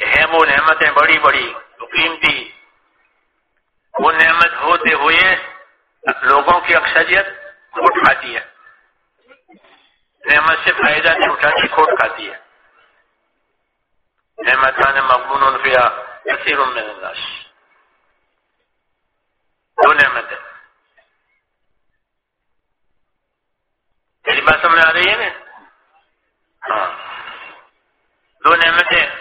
کہ ہیں وہ نعمتیں بڑی بڑی قیمتی۔ وہ نعمت ہوتے ہوئے لوگوں کی اکثریت کھوٹ کھاتی ہے۔ نعمت سے فائدہ نہیں اٹھاتی، کھوٹ کھاتی ہے۔ نعمت نے مقبول الفیا کثیر میں الناس۔ دو نعمتیں۔ تیری بات سمجھ آ رہی ہے نا؟ ہاں۔ دو نعمتیں۔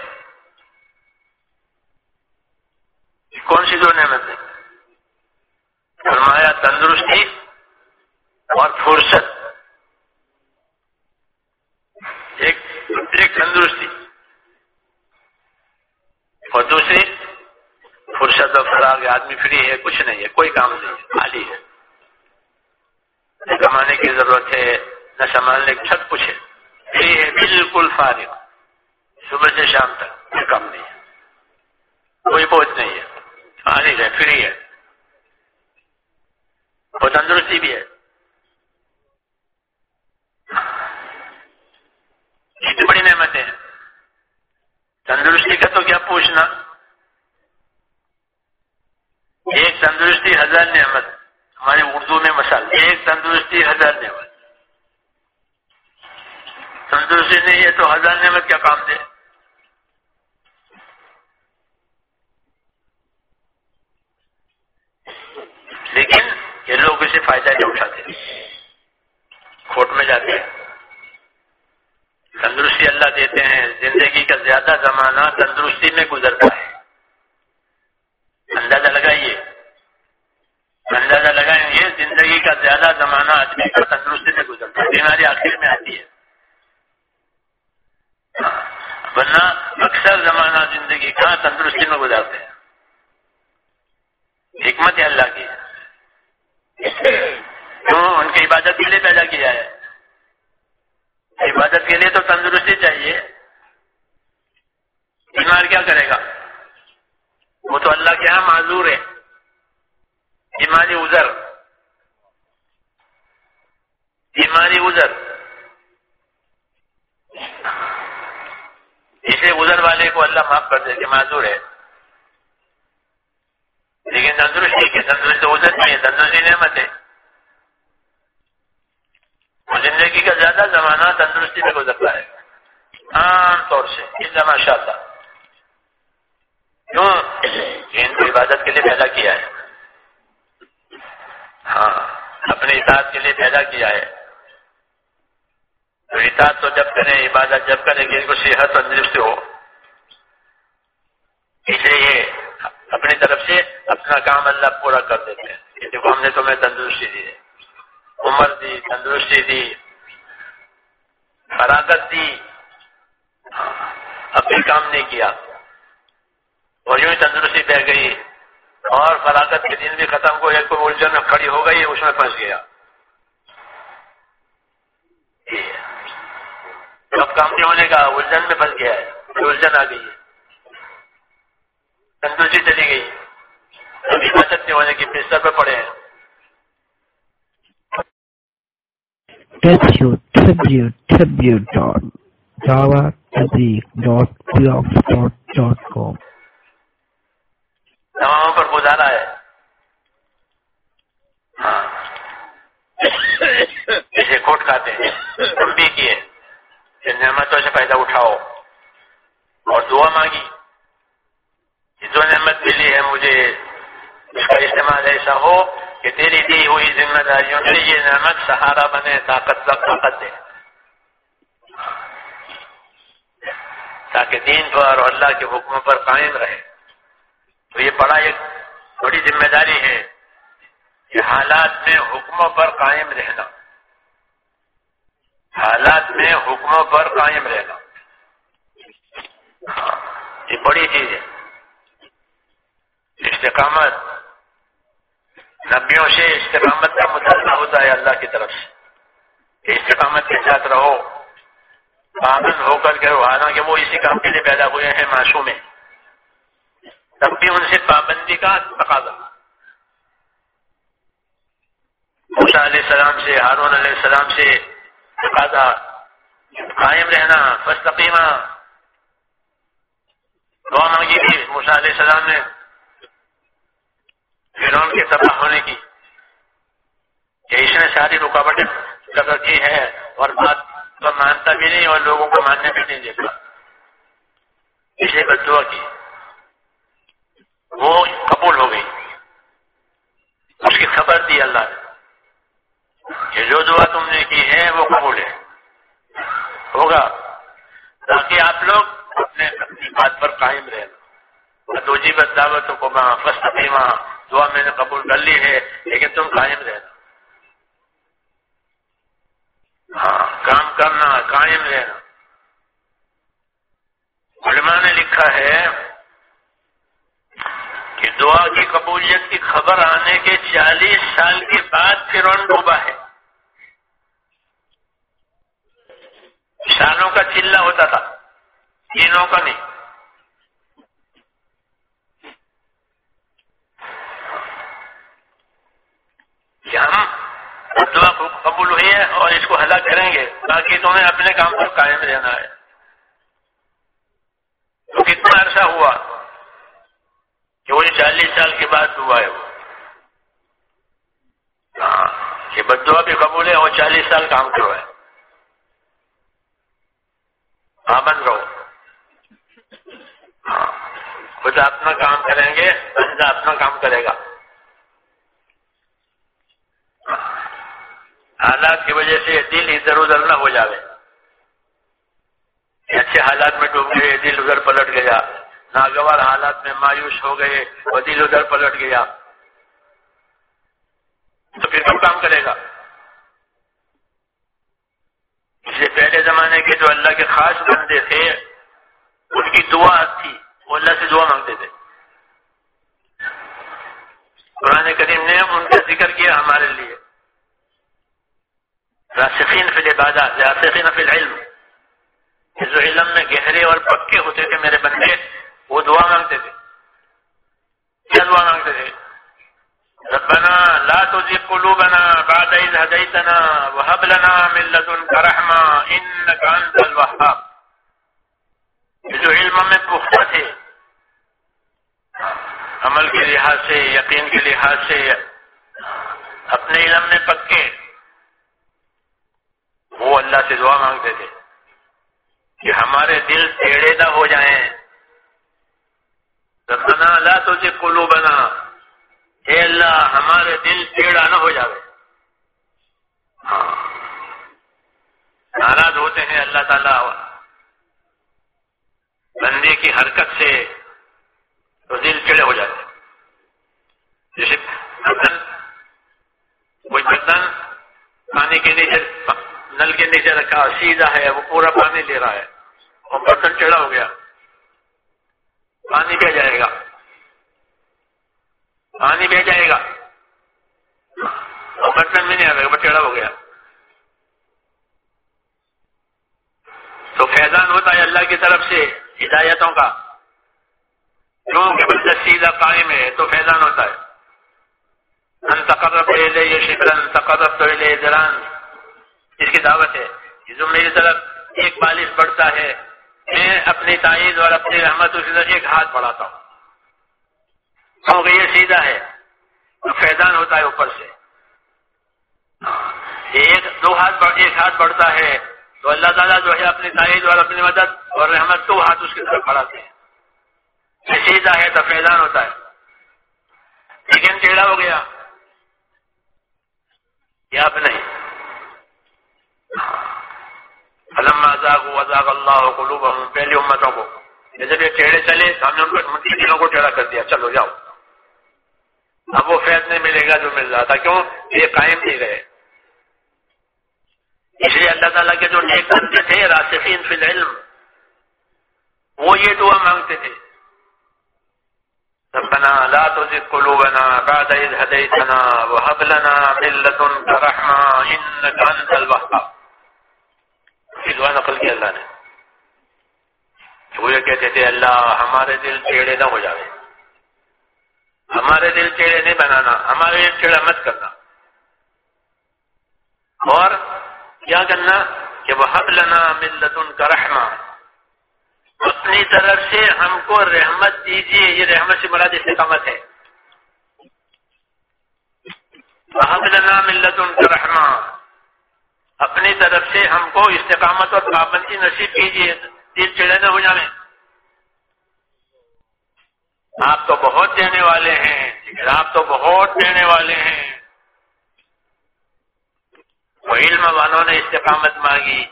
کون سی دو نعمتیں فرمایا، تندرستی اور فرصت۔ ایک ایک تندرستی۔ اور دوسری، فرصت اور فراغ۔ آدمی فری ہے، کچھ نہیں ہے، کوئی کام نہیں ہے، خالی ہے۔ نہ کمانے کی ضرورت ہے، نہ سنبھالنے کی چھت کچھ ہے۔ فری ہے، بالکل فارغ۔ صبح سے شام تک، کوئی کام نہیں ہے۔ کوئی بوجھ نہیں ہے۔ خالی ہے فری ہے۔ اور تندرستی بھی ہے۔ کتنی بڑی نعمتیں ہیں۔ تندرستی کا تو کیا پوچھنا؟ ایک تندرستی ہزار نعمت، ہمارے اردو میں مسال ایک تندرستی ہزار نعمت۔ تندرستی نہیں ہے تو ہزار نعمت کیا کام دے لیکن یہ لوگ اسے فائدہ نہیں اٹھاتے کھوٹ میں جاتے ہیں تندرستی اللہ دیتے ہیں، زندگی کا زیادہ زمانہ تندرستی میں گزرتا ہے۔ اندازہ لگائیے۔ اندازہ لگائیں گے زندگی کا زیادہ زمانہ آدمی کا تندرستی میں گزرتا ہے، بیماری آخر میں آتی ہے۔ ہاں، ورنہ اکثر زمانہ زندگی کا تندرستی میں گزارتے ہیں حکمت ہے اللہ کی کیوں ان کی عبادت کے لیے پیدا کیا ہے عبادت کے لیے تو تندرستی چاہیے بیمار کیا کرے گا وہ تو اللہ کے یہاں معذور ہے بیماری ازر بیماری ازر اسے ازر والے کو اللہ کر دے کہ معذور ہے لیکن تندرستی کی تندرستی ازر نہیں ہے تندرستی نعمت ہے زندگی کا زیادہ زمانہ تندرستی میں گزرتا ہے عام طور سے اس ماشاء اللہ کیوں ان کو عبادت کے لیے پیدا کیا ہے ہاں اپنے اطاعت کے لیے پیدا کیا ہے تو اطاعت تو جب کریں عبادت جب کریں کہ ان کو صحت تندرست ہو اس لیے اپنی طرف سے اپنا کام اللہ پورا کر دیتے ہیں دیکھو ہم نے تمہیں تندرستی دی، عمر دی، تندرستی دی، فراغت دی، اپنے کام نہیں کیا۔ اور یوں ہی تندرستی بہ گئی۔ اور فراغت کے دن بھی ختم ہو، ایک کوئی الجھن میں کھڑی ہو گئی، اس میں پھنس گیا۔ اب کام نہیں ہونے کا، الجھن میں پھنس گیا ہے، الجھن آ گئی ہے۔ تندرستی چلی گئی۔ ابھی عبادت نہیں ہونے کی پستر پہ پڑے ہیں
www.javatableek.blogspot.com ڈاٹ کام
دواؤں پر گزارا ہے ہاں جیسے کوٹ کھاتے ہیں تم بھی کیے کہ نعمتوں سے پیدا اٹھاؤ اور دعا مانگی کہ جو نعمت ملی ہے مجھے اس کا استعمال ایسا ہو کہ تیری دی ہوئی ذمہ داریوں سے یہ نعمت سہارا بنے، طاقت کا طاقت دے۔ تاکہ دین پر اور اللہ کے حکم پر قائم رہے۔ تو یہ بڑا ایک بڑی ذمہ داری ہے کہ حالات میں حکموں پر قائم رہنا۔ حالات میں حکموں پر قائم رہنا۔ ہاں، یہ بڑی چیز ہے۔ استقامت نبیوں سے استقامت کا مطالبہ ہوتا ہے اللہ کی طرف سے۔ استقامت کے ساتھ رہو۔ پابند ہو کر کے حالانکہ وہ اسی کام کے لیے پیدا ہوئے ہیں معصوم تب بھی ان سے پابندی کا تقاضا۔ موسا علیہ السلام سے، ہارون علیہ السلام سے تقاضا۔ قائم رہنا فستقیمہ دعا مانگی تھی۔ موسا علیہ السلام نے فرون کے تباہ ہونے کی۔ کہ اس نے ساری رکاوٹیں کر رکھی ہے اور بات کو مانتا بھی نہیں اور لوگوں کو ماننے بھی نہیں دیتا۔ اسے بد دعا کی۔ وہ قبول ہو گئی۔ اس کی خبر دی اللہ نے۔ کہ جو دعا تم نے کی ہے وہ قبول ہے۔ ہوگا۔ تاکہ آپ لوگ اپنے بات پر قائم رہنا دو جی بس دعوتوں کو وہاں فسٹ وہاں دعا میں نے قبول کر لی ہے، لیکن تم قائم رہنا۔ ہاں کام کرنا، قائم رہنا۔ علماء نے لکھا ہے کہ دعا کی قبولیت کی خبر آنے کے چالیس سال کے بعد فرون ڈوبا ہے۔ سالوں کا چلا ہوتا تھا تینوں کا نہیں کہ ہم دعا قبول ہوئی ہے اور اس کو ہلاک کریں گے۔ تاکہ تمہیں اپنے کام پر قائم رہنا ہے۔ تو کتنا عرصہ ہوا کہ وہ چالیس سال کے بعد ہوا ہے وہ۔ ہاں کہ بدعا بھی قبول ہے اور چالیس سال کام کرو ہے۔ ہاں، پابند رہو۔ ہاں، خود اپنا کام کریں گے، بندہ اپنا کام کرے گا۔ حالات کی وجہ سے دل ادھر ادھر نہ ہو جاوے۔ اچھے حالات میں ڈوب گئے، دل ادھر پلٹ گیا۔ ناگوار حالات میں مایوس ہو گئے اور دل ادھر پلٹ گیا۔ تو پھر کب کام کرے گا؟ اسے پہلے زمانے کے جو اللہ کے خاص بندے تھے، ان کی دعا تھی، وہ اللہ سے دعا مانگتے تھے۔ قرآن کریم نے ان کا ذکر کیا ہمارے لیے۔ راسخین فی العبادات، راسخین فی العلم. جو علم میں گہرے اور پکے ہوتے تھے میرے بندے، وہ دعا مانگتے تھے۔ کیا دعا مانگتے تھے؟ ربنا لا تزغ قلوبنا بعد إذ هديتنا وهب لنا من لدنك رحمة، إنك أنت الوهاب. جو علم میں پختہ تھے۔ عمل کے لحاظ سے، یقین کے لحاظ سے، اپنے علم میں پکے۔ وہ اللہ سے دعا مانگتے تھے کہ ہمارے دل ٹیڑے نہ ہو جائیں۔ ربنا لا تجھے کلو بنا اے اللہ، ہمارے دل ٹیڑھا نہ ہو جائے ہاں۔ ناراض ہوتے ہیں اللہ تعالیٰ۔ بندے کی حرکت سے تو دل ٹیڑے ہو جاتے جیسے برتن کوئی برتن پانی کے نیچے نل کے نیچے رکھا، سیدھا ہے، وہ پورا پانی لے رہا ہے۔ اور برتن ٹیڑھا ہو گیا۔ پانی بہ جائے گا۔ پانی بہ جائے گا۔ اور برتن میں نہیں آئے گا، وہ ٹیڑھا ہو گیا۔ تو فیضان ہوتا ہے اللہ کی طرف سے ہدایتوں کا۔ کیونکہ بچہ سیدھا قائم ہے، تو فیضان ہوتا ہے۔ ان تقرب لے یہ شکرن تقرب تو لے اس کی دعوت ہے جو میری طرف ایک بالش بڑھتا ہے، میں اپنی تائید اور اپنی رحمت اس ایک ہاتھ بڑھاتا ہوں۔ کیونکہ یہ سیدھا ہے۔ فیضان ہوتا ہے اوپر سے۔ ہاں، ایک، دو ہاتھ ایک ہاتھ بڑھتا ہے، تو اللہ تعالیٰ جو ہے اپنی تائید اور اپنی مدد اور رحمت دو ہاتھ اس کی طرف بڑھاتے ہیں۔ یہ سیدھا ہے تو فیضان ہوتا ہے۔ لیکن ٹیڑھا ہو گیا۔ یا نہیں۔ علم آزاغ وزاغ اللہ قلوب پہلی امتوں کو۔ جب یہ ٹیڑھے چلے تو ہم نے ان کو دلوں کو ٹیڑھا کر دیا، چلو جاؤ۔ اب وہ فیض نہیں ملے گا جو مل رہا تھا، کیوں؟ یہ قائم نہیں رہے۔ اس لیے اللہ تعالیٰ کے جو نیک بنتے تھے راسفین فی العلم، وہ یہ دعا مانگتے تھے۔ ربنا لا تزغ قلوبنا بعد إذ هديتنا وهب لنا من لدنك رحمة، إنك أنت الوهاب۔ یہ دعا نقل کی اللہ نے۔ وہ یہ کہتے تھے، اللہ ہمارے دل ٹیڑے نہ ہو جاوے۔ ہمارے دل ٹیڑے نہیں بنانا، ہمارے دل ٹیڑا مت کرنا۔ اور کیا کرنا کہ وہ حب لنا ملت ان کا رحمہ اپنی طرف سے ہم کو رحمت دیجیے یہ رحمت سے مراد استقامت ہے۔ حب لنا ملت ان کا رحمہ اپنی طرف سے ہم کو استقامت اور پابندی نصیب کیجیے۔ دل چڑے نہ ہو جانے آپ تو بہت دینے والے ہیں۔ آپ تو بہت دینے والے ہیں۔ وہ علم والوں نے استقامت مانگی۔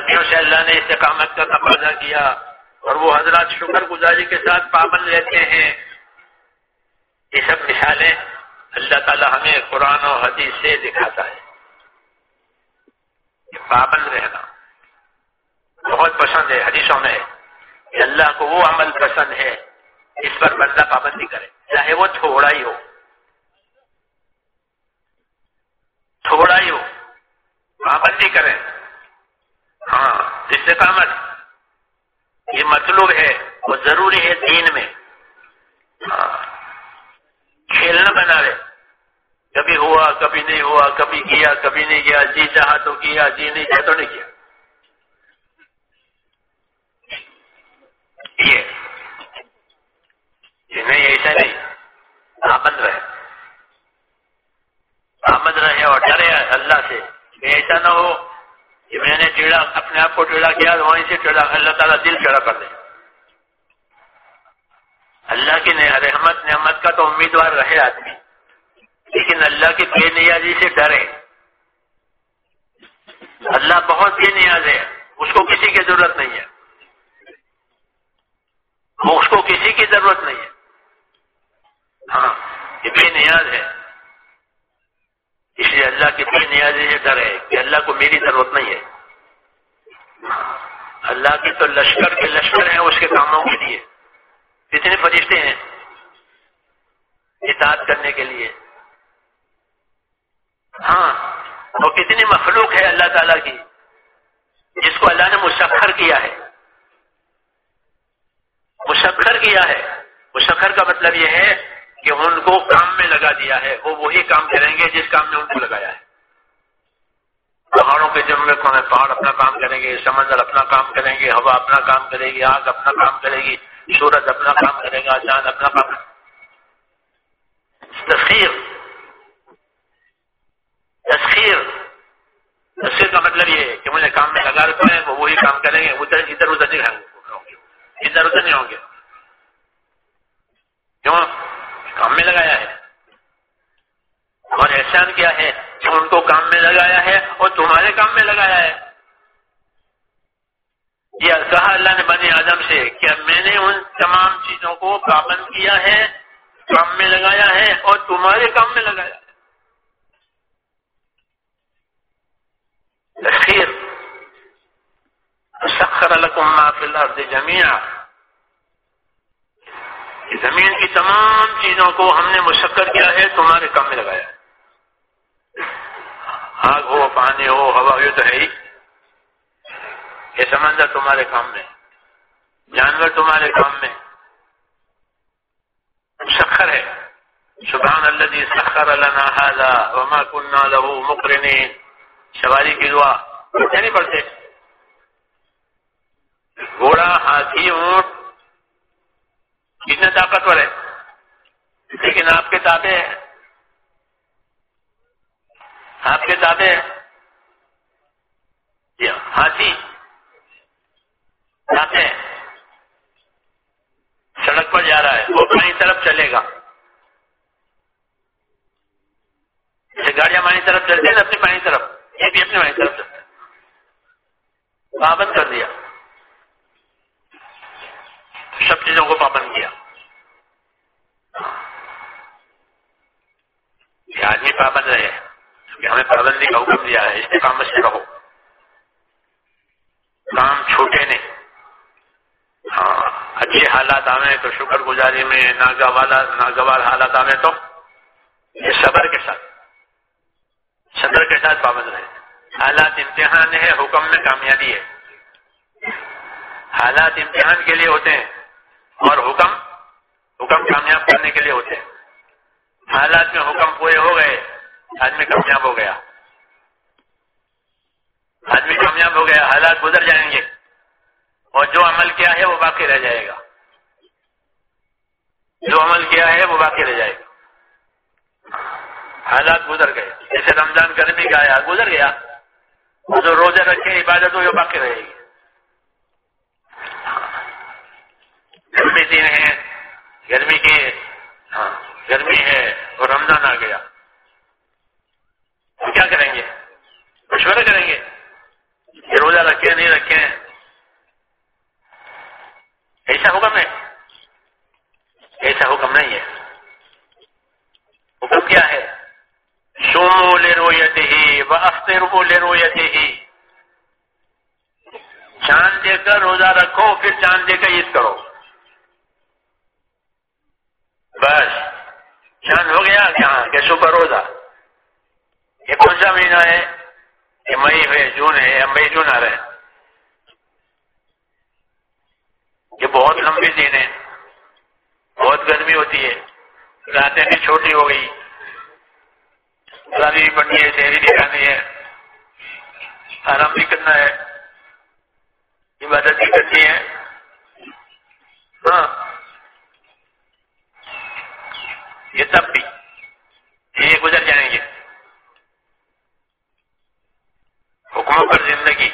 نبیوں سے اللہ نے استقامت کا تقاضا کیا۔ اور وہ حضرات شکر گزاری کے ساتھ پابند رہتے ہیں۔ یہ سب مثالیں اللہ تعالی ہمیں قرآن و حدیث سے دکھاتا ہے۔ پابند رہنا۔ بہت پسند ہے، حدیثوں میں کہ اللہ کو وہ عمل پسند ہے، اس پر بندہ پابندی کرے، چاہے وہ تھوڑا ہی ہو۔ تھوڑا ہی ہو۔ پابندی کریں ہاں استقامت یہ مطلوب ہے، وہ ضروری ہے دین میں۔ ہاں کھیلنا بنا رہے کبھی ہوا، کبھی نہیں ہوا، کبھی کیا، کبھی نہیں کیا جی چاہا تو کیا جی نہیں چاہ تو نہیں کیا۔ یہ نہیں ایسا نہیں۔ آمد رہے آمد رہے اور ڈرے اللہ سے۔ ایسا نہ ہو کہ میں نے ٹیڑھا، اپنے آپ کو ٹیڑھا کیا وہیں سے ٹیڑھا، اللہ تعالیٰ دل ٹیڑھا کر دے۔ اللہ کی رحمت نعمت کا تو امیدوار رہے آدمی۔ لیکن اللہ کی بے نیازی سے ڈرے اللہ بہت بے نیاز ہے، اس کو کسی کی ضرورت نہیں ہے۔ اس کو کسی کی ضرورت نہیں ہے۔ ہاں یہ بے نیاز ہے۔ اس لیے اللہ کی بے نیازی سے ڈر ہے کہ اللہ کو میری ضرورت نہیں ہے۔ اللہ کی تو لشکر کے لشکر ہیں اس کے کاموں کے لیے۔ کتنے فرشتے ہیں۔ اطاعت کرنے کے لیے۔ ہاں وہ کتنی مخلوق ہے اللہ تعالیٰ کی، جس کو اللہ نے مسخر کیا ہے۔ مسخر کیا ہے۔ مسخر کا مطلب یہ ہے کہ ان کو کام میں لگا دیا ہے۔ وہ وہی کام کریں گے جس کام میں ان کو لگایا ہے۔ پہاڑوں کے جملے کو ہمیں پہاڑ اپنا کام کریں گے، سمندر اپنا کام کریں گے، ہوا اپنا کام کرے گی، آگ اپنا کام کرے گی، سورج اپنا کام کرے گا، چاند اپنا کام تسخیر تسخیر. تسخیر کا مطلب یہ ہے کہ مجھے کام میں لگا رکھے ہیں وہ وہی کام کریں گے، ادھر ادھر ادھر نہیں ہوں گے ادھر ادھر نہیں ہوں گے۔ کیوں؟ کام میں لگایا ہے۔ اور احسان کیا ہے کہ ان کو کام میں لگایا ہے اور تمہارے کام میں لگایا ہے۔ یہ کہا اللہ نے بنی آدم سے کہ میں نے ان تمام چیزوں کو پابند کیا ہے، کام میں لگایا ہے اور تمہارے کام میں لگایا ہے تخیر سخر لکم ما فی الارض جميعا زمین کی تمام چیزوں کو ہم نے مشکر کیا ہے، تمہارے کام میں لگایا۔ آگ ہو، پانی ہو، ہوا ہو تو ہے ہی۔ یہ سمندر تمہارے کام میں، جانور تمہارے کام میں۔ مسخر ہے۔ سبحان اللہ جی سخر اللہ وما کنہ لہو مقرنین۔ سواری کی دعا۔ نہیں پڑھتے؟ گھوڑا، ہاتھی، اونٹ کتنے طاقتور ہے لیکن آپ کے تابے ہیں۔ آپ کے تابے ہیں۔ جی، ہاتھی۔ جاتے ہیں۔ سڑک پر جا رہا ہے۔ وہ اپنی طرف چلے گا۔ جیسے گاڑیاں ہماری طرف چلتے ہیں، اپنی پانی طرف۔ یہ بھی اپنی پانی طرف چلتے پابند کر دیا۔ سب چیزوں کو پابند کیا۔ یہ آدمی پابند رہے، کہ ہمیں پابندی کا حکم دیا ہے استقامت سے رہو کام چھوٹے نہیں۔ ہاں اچھے حالات آئے تو شکر گزاری میں ناگوار حالات آئے تو یہ صبر کے ساتھ صدر کے ساتھ پابند رہے۔ حالات امتحان ہے حکم میں کامیابی ہے۔ حالات امتحان کے لیے ہوتے ہیں۔ اور حکم حکم کامیاب کرنے کے لیے ہوتے ہیں۔ حالات میں حکم پورے ہو گئے آدمی کامیاب ہو گیا۔ آدمی کامیاب ہو گیا، حالات گزر جائیں گے۔ اور جو عمل کیا ہے وہ باقی رہ جائے گا۔ جو عمل کیا ہے وہ باقی رہ جائے گا۔ حالات گزر گئے۔ جیسے رمضان گرمی کا آیا، گزر گیا۔ جو روزے رکھے عبادت ہو جو باقی رہے گی۔ گرمی دن ہے، گرمی کے ہاں گرمی ہے اور رمضان آ گیا۔ کیا کریں گے؟ مشورہ کریں گے یہ روزہ رکھے نہیں رکھے ایسا حکم ہے؟ ایسا حکم نہیں ہے۔ حکم کیا ہے؟ سومو لے رویتے ہی و اختر لے رویتے ہی چاند دے کر روزہ رکھو، پھر چاند دے کر عید کرو۔ بس. چاند ہو گیا کہاں کیسو کا روزہ۔ یہ کون سا مہینہ ہے؟ یہ مئی ہے، جون ہے یا مئی جون آ رہے یہ بہت لمبی دن ہے۔ بہت گرمی ہوتی ہے۔ راتیں بھی چھوٹی ہو گئی۔ بھی پڑنی ہے شہری بھی کھانی ہے۔ آرام بھی کرنا ہے۔ عبادت بھی کرنی ہے۔ ہاں۔ یہ سب بھی۔ یہ گزر جائیں گے۔ حکموں پر زندگی۔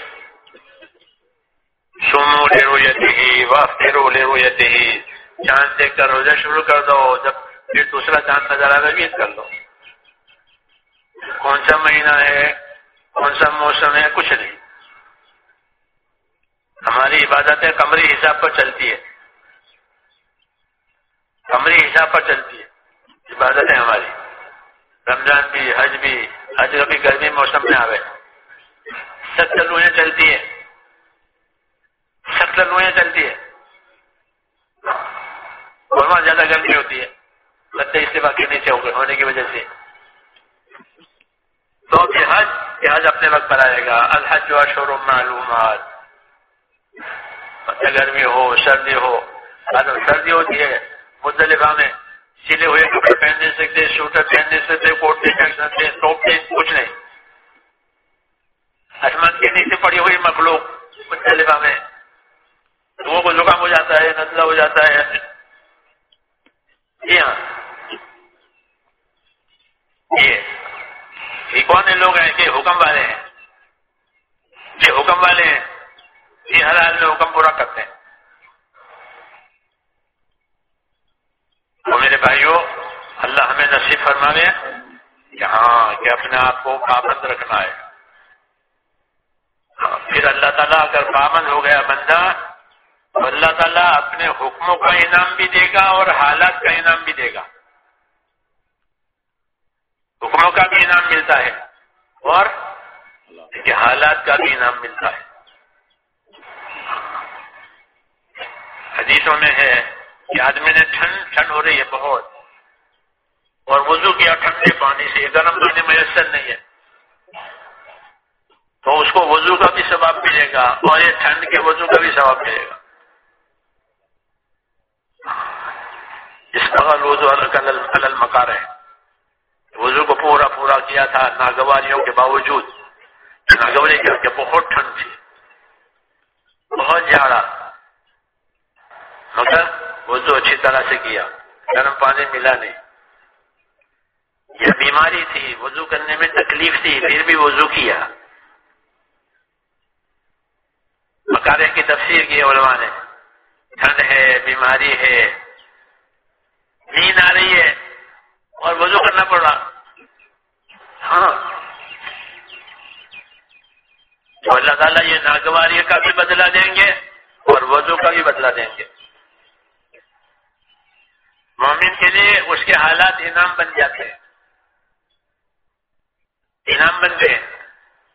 سومو لے رو جاتی ہی واف رو لے رو جاتی ہی۔ چاند دیکھ کر روزہ شروع کر دو، جب پھر دوسرا چاند نظر آ بھی کر لو کون سا مہینہ ہے؟ کون سا موسم ہے؟ کچھ نہیں۔ ہماری عبادتیں کمری حساب پر چلتی ہے کمری حساب پر چلتی ہے عبادتیں ہماری۔ رمضان بھی، حج بھی، حج کبھی گرمی موسم میں آئے سب چلوئیں چلتی ہے سب چلوئیں چلتی ہے اور زیادہ گرمی ہوتی ہے۔ لگتے اس سے باقی نیچے ہونے کی وجہ سے۔ تو یہ حج یہ حج اپنے وقت پر آئے گا۔ الحج و شور معلومات گرمی ہو، سردی ہو۔ سردی ہوتی ہے، مزدلفہ میں۔ سلے ہوئے کپڑے پہن دے سکتے سوٹر پہن دے سکتے، کوٹ نہیں پہن سکتے ٹوپ نہیں، کچھ نہیں۔ آسمان کے نیچے پڑی ہوئی مخلوق مزدلفہ میں۔ وہ کو زکام ہو جاتا ہے، نزلہ ہو جاتا ہے۔ جی ہاں۔ یہ یہ کون لوگ ہیں؟ کہ حکم والے ہیں۔ یہ حکم والے ہیں۔ یہ ہر حال میں حکم پورا کرتے ہیں۔ تو میرے بھائیوں اللہ ہمیں نصیب فرماوے کہ ہاں کہ اپنے آپ کو پابند رکھنا ہے۔ ہاں، پھر اللہ تعالیٰ اگر پابند ہو گیا بندہ، تو اللہ تعالیٰ اپنے حکموں کا انعام بھی دے گا اور حالات کا انعام بھی دے گا۔ حکموں کا بھی انعام ملتا ہے اور حالات کا بھی انعام ملتا ہے۔ ہاں، حدیثوں میں ہے کہ آدمی نے ٹھنڈ ٹھنڈ ہو رہی ہے بہت۔ اور وضو کیا ٹھنڈے پانی سے گرم پانی میسر نہیں ہے۔ تو اس کو وضو کا بھی ثواب ملے گا اور یہ ٹھنڈ کے وضو کا بھی ثواب ملے گا۔ اس کا وضو الگ مکار ہے۔ وضو کو پورا پورا کیا تھا ناگواریوں کے باوجود۔ ناگواری کر کے بہت ٹھنڈ تھی۔ بہت جاڑا وضو اچھی طرح سے کیا۔ گرم پانی ملا نہیں۔ یہ بیماری تھی، وضو کرنے میں تکلیف تھی، پھر بھی وضو کیا۔ مکارے کی تفسیر کی علماء نے۔ ٹھنڈ ہے، بیماری ہے، نیند آ رہی ہے اور وضو کرنا پڑ رہا۔ ہاں۔ تو اللہ تعالیٰ یہ ناگواری کا بھی بدلہ دیں گے اور وضو کا بھی بدلہ دیں گے۔ مومن کے لیے اس کے حالات انعام بن جاتے ہیں۔ انعام بن گئے۔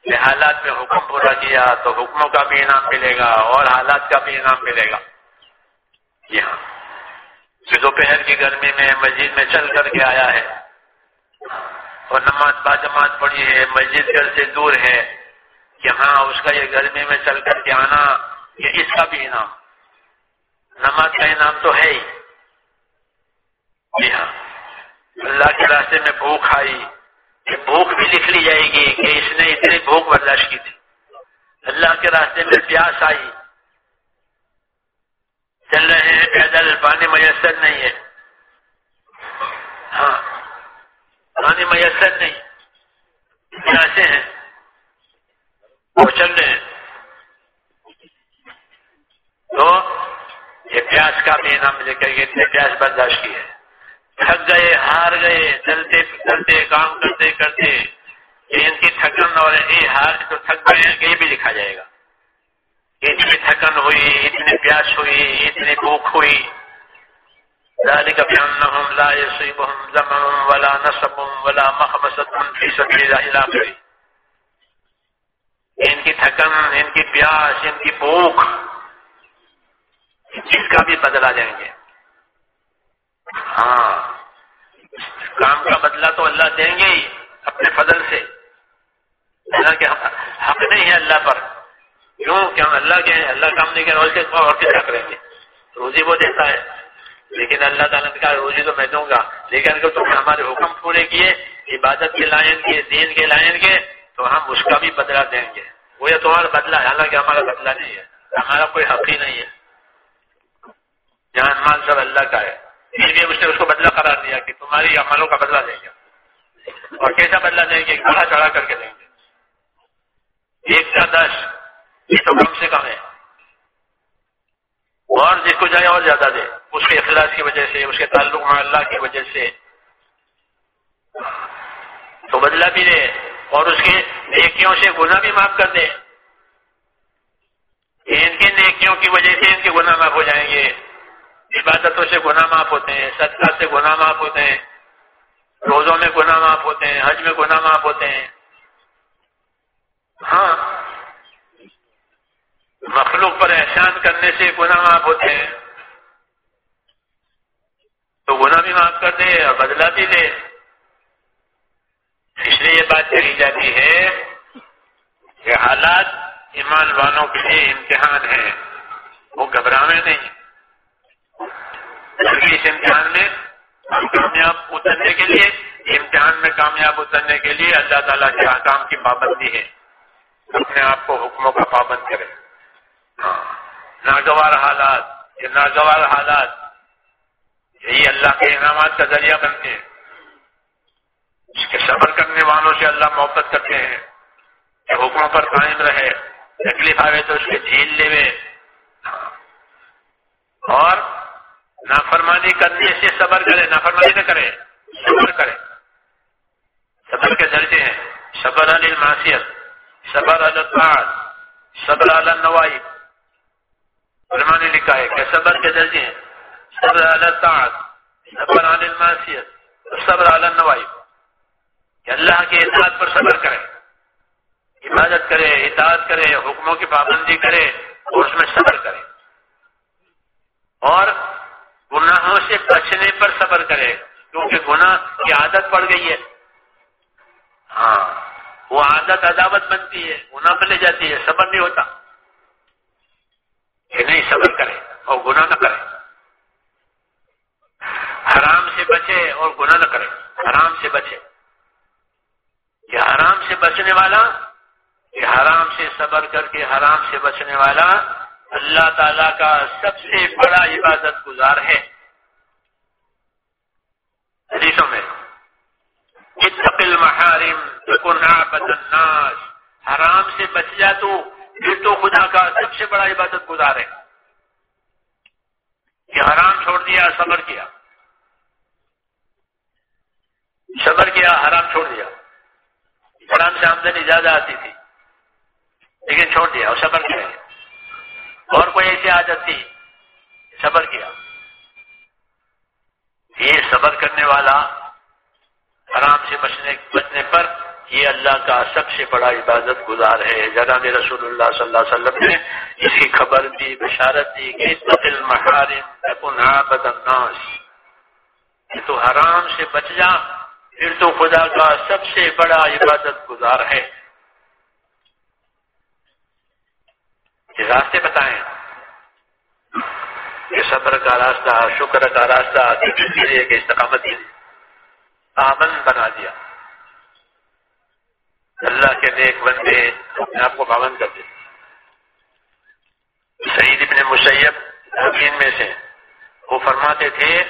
کہ حالات میں حکم پورا کیا تو حکموں کا بھی انعام ملے گا اور حالات کا بھی انعام ملے گا۔ جی ہاں۔ دوپہر کی گرمی میں مسجد میں چل کر کے آیا ہے۔ اور نماز با جماعت پڑھی ہے۔ مسجد گھر سے دور ہے۔ کہ ہاں اس کا یہ گرمی میں چل کر کے آنا یہ اس کا بھی انعام۔ نماز کا انعام تو ہے ہی۔ جی ہاں۔ اللہ کے راستے میں بھوک آئی۔ کہ بھوک بھی لکھ لی جائے گی کہ اس نے اتنی بھوک برداشت کی تھی۔ اللہ کے راستے میں پیاس آئی۔ چل رہے ہیں پیدل، پانی میسر نہیں ہے۔ ہاں پانی میسر نہیں۔ پیاسے ہیں۔ وہ چل رہے ہیں۔ تو یہ پیاس کا بھی انعام لے کر کے پیاس برداشت کی ہے۔ ہار گئے، چلتے چلتے کام کرتے کرتے یہ ان کی تھکن اور یہ ہار تو تھک گئے ہیں یہ بھی لکھا جائے گا۔ اتنی تھکن ہوئی اتنی پیاس ہوئی، اتنی بھوک ہوئی۔ ذلك بأنهم لا يصيبهم زمن ولا نصب ولا مخمصة في سبيل الله ان کی تھکن، ان کی پیاس، ان کی بھوک، جس کا بھی بدلا دیں گے۔ ہاں۔ کام کا بدلہ تو اللہ دیں گے ہی، اپنے فضل سے۔ اللہ کے حق نہیں ہے اللہ پر۔ کیوں؟ کیا اللہ کے اللہ کام نہیں کر اور کیا کریں گے؟ روزی وہ دیتا ہے۔ لیکن اللہ تعالیٰ نے کہا، روزی تو میں دوں گا۔ لیکن اگر تم نے ہمارے حکم پورے کیے، عبادت کے لائن کے، دین کے لائن کے، تو ہم اس کا بھی بدلہ دیں گے۔ وہ یہ تمہارا بدلہ ہے، حالانکہ ہمارا بدلہ نہیں ہے۔ ہمارا کوئی حق ہی نہیں ہے۔ جہاں مال سب اللہ کا ہے۔ اس لیے جی اس نے اس کو بدلہ قرار دیا کہ تمہاری عملوں کا بدلہ دیں گے۔ اور کیسا بدلہ دیں گے؟ بڑا چڑھا کر کے دیں گے۔ ایک کا دس، یہ تو کم سے کم ہے۔ اور جس کو جائے اور زیادہ دے۔ اس کے اخلاص کی وجہ سے، اس کے تعلق میں اللہ کی وجہ سے۔ تو بدلہ بھی دے اور اس کے نیکیوں سے گناہ بھی معاف کر دے۔ ان کی نیکیوں کی وجہ سے ان کے گناہ معاف ہو جائیں گے۔ عبادتوں سے گناہ معاف ہوتے ہیں، صدقہ سے گناہ معاف ہوتے ہیں، روزوں میں گناہ معاف ہوتے ہیں، حج میں گناہ معاف ہوتے ہیں۔ ہاں مخلوق پر احسان کرنے سے گناہ معاف ہوتے ہیں۔ تو گناہ بھی معاف کر دے اور بدلا بھی دے۔ اس لیے یہ بات کہی جاتی ہے کہ حالات ایمان والوں کے لیے امتحان ہے وہ گھبراوے نہیں۔ اس امتحان میں کامیاب اترنے کے لیے امتحان میں کامیاب اترنے کے لیے اللہ تعالیٰ کے احکام کی پابندی ہے۔ اپنے آپ کو حکموں کا پابند کرے۔ ہاں۔ ناگوار حالات، یہ ناگوار حالات، یہی اللہ کے انعامات کا ذریعہ بنتے ہیں۔ اس کے صبر کرنے والوں سے اللہ محبت کرتے ہیں۔ کہ حکموں پر قائم رہے، تکلیف آئے تو اس کے جھیل لے ہاں۔ اور نافرمانی کرنے سے صبر کرے نافرمانی نہ کرے صبر کرے صبر کے درجے ہیں۔ صبر علی معاشیت صبر الطاعت، صبر علی نوائی فرمانی لکھا ہے کہ صبر کے درجے ہیں۔ صبر علی طاعت صبر علی معاشیت صبر علی نوائی کہ اللہ کے اطاعت پر صبر کرے عبادت کرے اطاعت کرے حکموں کی پابندی کرے اور اس میں صبر کرے اور گناہوں سے بچنے پر صبر کرے، کیونکہ گناہ کی عادت پڑ گئی ہے۔ ہاں وہ عادت عداوت بنتی ہے، گناہ پہ لے جاتی ہے، صبر نہیں ہوتا۔ کہ نہیں صبر کرے اور گناہ نہ کرے۔ حرام سے بچے اور گناہ نہ کرے۔ حرام سے بچے۔ یہ حرام سے بچنے والا، یہ حرام سے صبر کر کے حرام سے بچنے والا اللہ تعالی کا سب سے بڑا عبادت گزار ہے۔ حدیثوں میں اتقل محارم تکن الناس۔ حرام سے بچ جا تو، پھر تو خدا کا سب سے بڑا عبادت گزار ہے۔ کہ حرام چھوڑ دیا، صبر کیا۔ صبر کیا، حرام چھوڑ دیا۔ حرام سے آمدنی زیادہ آتی تھی، لیکن چھوڑ دیا اور صبر کیا۔ اور کوئی ایسی عادت تھی صبر کیا۔ یہ صبر کرنے والا حرام سے بچنے بچنے پر یہ اللہ کا سب سے بڑا عبادت گزار ہے۔ جناب رسول اللہ صلی اللہ علیہ وسلم نے اس کی خبر دی، بشارت دی کہ الناس۔ کہ تو حرام سے بچ جا، پھر تو خدا کا سب سے بڑا عبادت گزار ہے۔ یہ راستے بتائیں۔ کہ صبر کا راستہ، شکر کا راستہ کہ استقامت آمن بنا دیا۔ اللہ کے نیک بندے اپنے آپ کو پابند کرتے سعید ابن مشیب مشیب میں سے وہ فرماتے تھے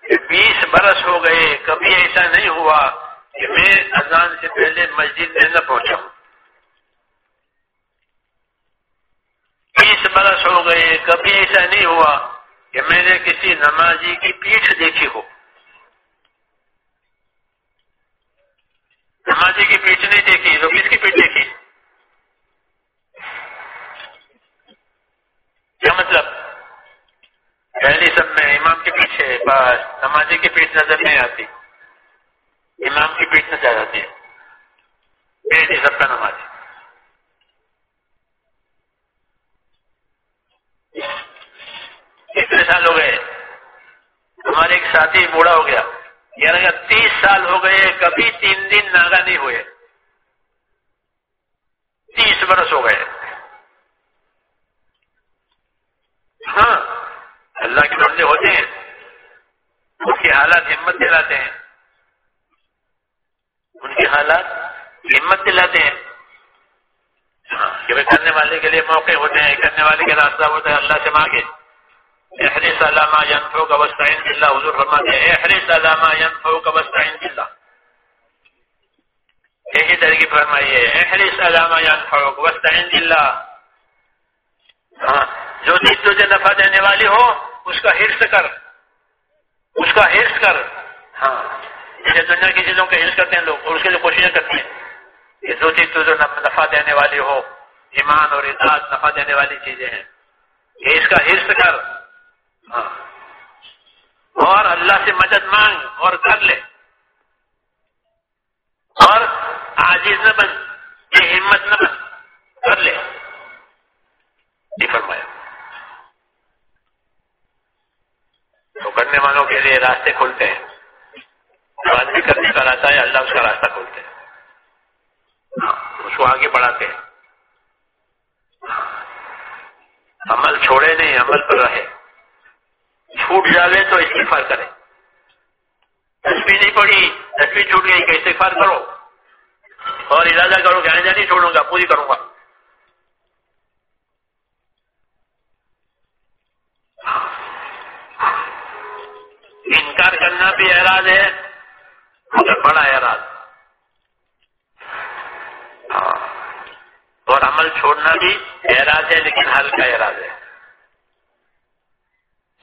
کہ بیس برس ہو گئے، کبھی ایسا نہیں ہوا کہ میں اذان سے پہلے مسجد میں نہ پہنچا ہوں بیس برس ہو گئے، کبھی ایسا نہیں ہوا کہ میں نے کسی نمازی کی پیٹھ دیکھی ہو۔ نمازی کی پیٹ نہیں دیکھی، تو کس کی پیٹ دیکھی؟ کیا مطلب؟ پہلی سب میں امام کے پیچھے بس نمازی کی پیٹ نظر نہیں آتی۔ امام کی پیٹ نظر آتی ہے۔ پہلی سب کا نمازی کتنے سال ہو گئے۔ ہمارے ایک ساتھی بوڑھا ہو گیا۔ یعنی اگر تیس سال ہو گئے، کبھی تین دن ناگا نہیں ہوئے۔ تیس برس ہو گئے۔ ہاں اللہ کے بندے ہوتے ہیں ان کی حالات ہمت دلاتے ہیں۔ ان کی حالات ہمت دلاتے ہیں۔ ہاں، کہ کرنے والے کے لیے موقع ہوتے ہیں، کرنے والے کے راستہ ہوتا ہے اللہ سے مانگے۔ احرص علامہ ینفو کا وسطین بلّہ حضور فرماتے ہیں، احرص علامہ ینفو کا وسطین بلّہ یہی طریقے فرمائیے احرص علامہ ینفو کا وسطین بلّہ ہاں جو چیز تجھے نفع دینے والی ہو، اس کا حرص کر۔ اس کا حرص کر۔ ہاں جیسے دنیا کی چیزوں کا حرص کرتے ہیں لوگ، اور اس کے لیے کوششیں کرتے ہیں۔ کہ جو چیز تجھے نفع دینے والی ہو۔ ایمان اور اطاعت نفع دینے والی چیزیں ہیں۔ یہ اس کا حرص کر۔ ہاں۔ اور اللہ سے مدد مانگ اور کر لے۔ اور عاجز نہ بن یہ ہمت نہ بن، کر لے۔ یہ فرمایا۔ تو کرنے والوں کے لیے راستے کھولتے ہیں۔ آدمی کرنے کا راستہ ہے، اللہ اس کا راستہ کھولتے ہیں۔ ہاں، اس کو آگے بڑھاتے ہیں۔ عمل چھوڑے نہیں، عمل پر رہے۔ چھوٹ جاوے تو استغفار کرے تصویر نہیں پڑی تصویر چھوٹ گئی، کہ استغفار کرو۔ اور ارادہ کرو کہ آئندہ نہیں چھوڑوں گا، پوری کروں گا۔ انکار کرنا بھی اعراض ہے بڑا اعراض۔ اور عمل چھوڑنا بھی اعراض ہے، لیکن ہلکا اعراض ہے۔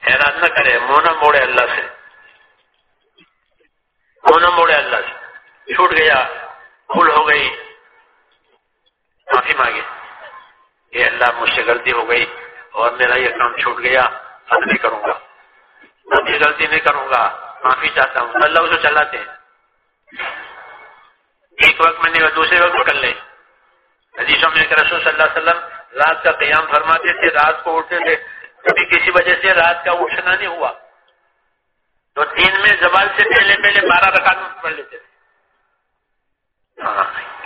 حیران نہ کرے مونا موڑے اللہ سے۔ مونا موڑے اللہ سے۔ چھوٹ گیا، بھول ہو گئی۔ معافی مانگے یہ اللہ، مجھ سے غلطی ہو گئی اور میرا یہ کام چھوٹ گیا اب نہیں کروں گا۔ یہ غلطی نہیں کروں گا، معافی چاہتا ہوں۔ اللہ اسے چلاتے ہیں۔ ایک وقت میں نہیں دوسرے وقت کر لیں حدیثوں میں رسول صلی اللہ علیہ وسلم رات کا قیام فرماتے تھے، رات کو اٹھتے تھے۔ کبھی کسی وجہ سے رات کا اٹھنا نہیں ہوا۔ تو دن میں زبان سے پہلے پہلے بارہ رکعت پڑھ لیتے تھے۔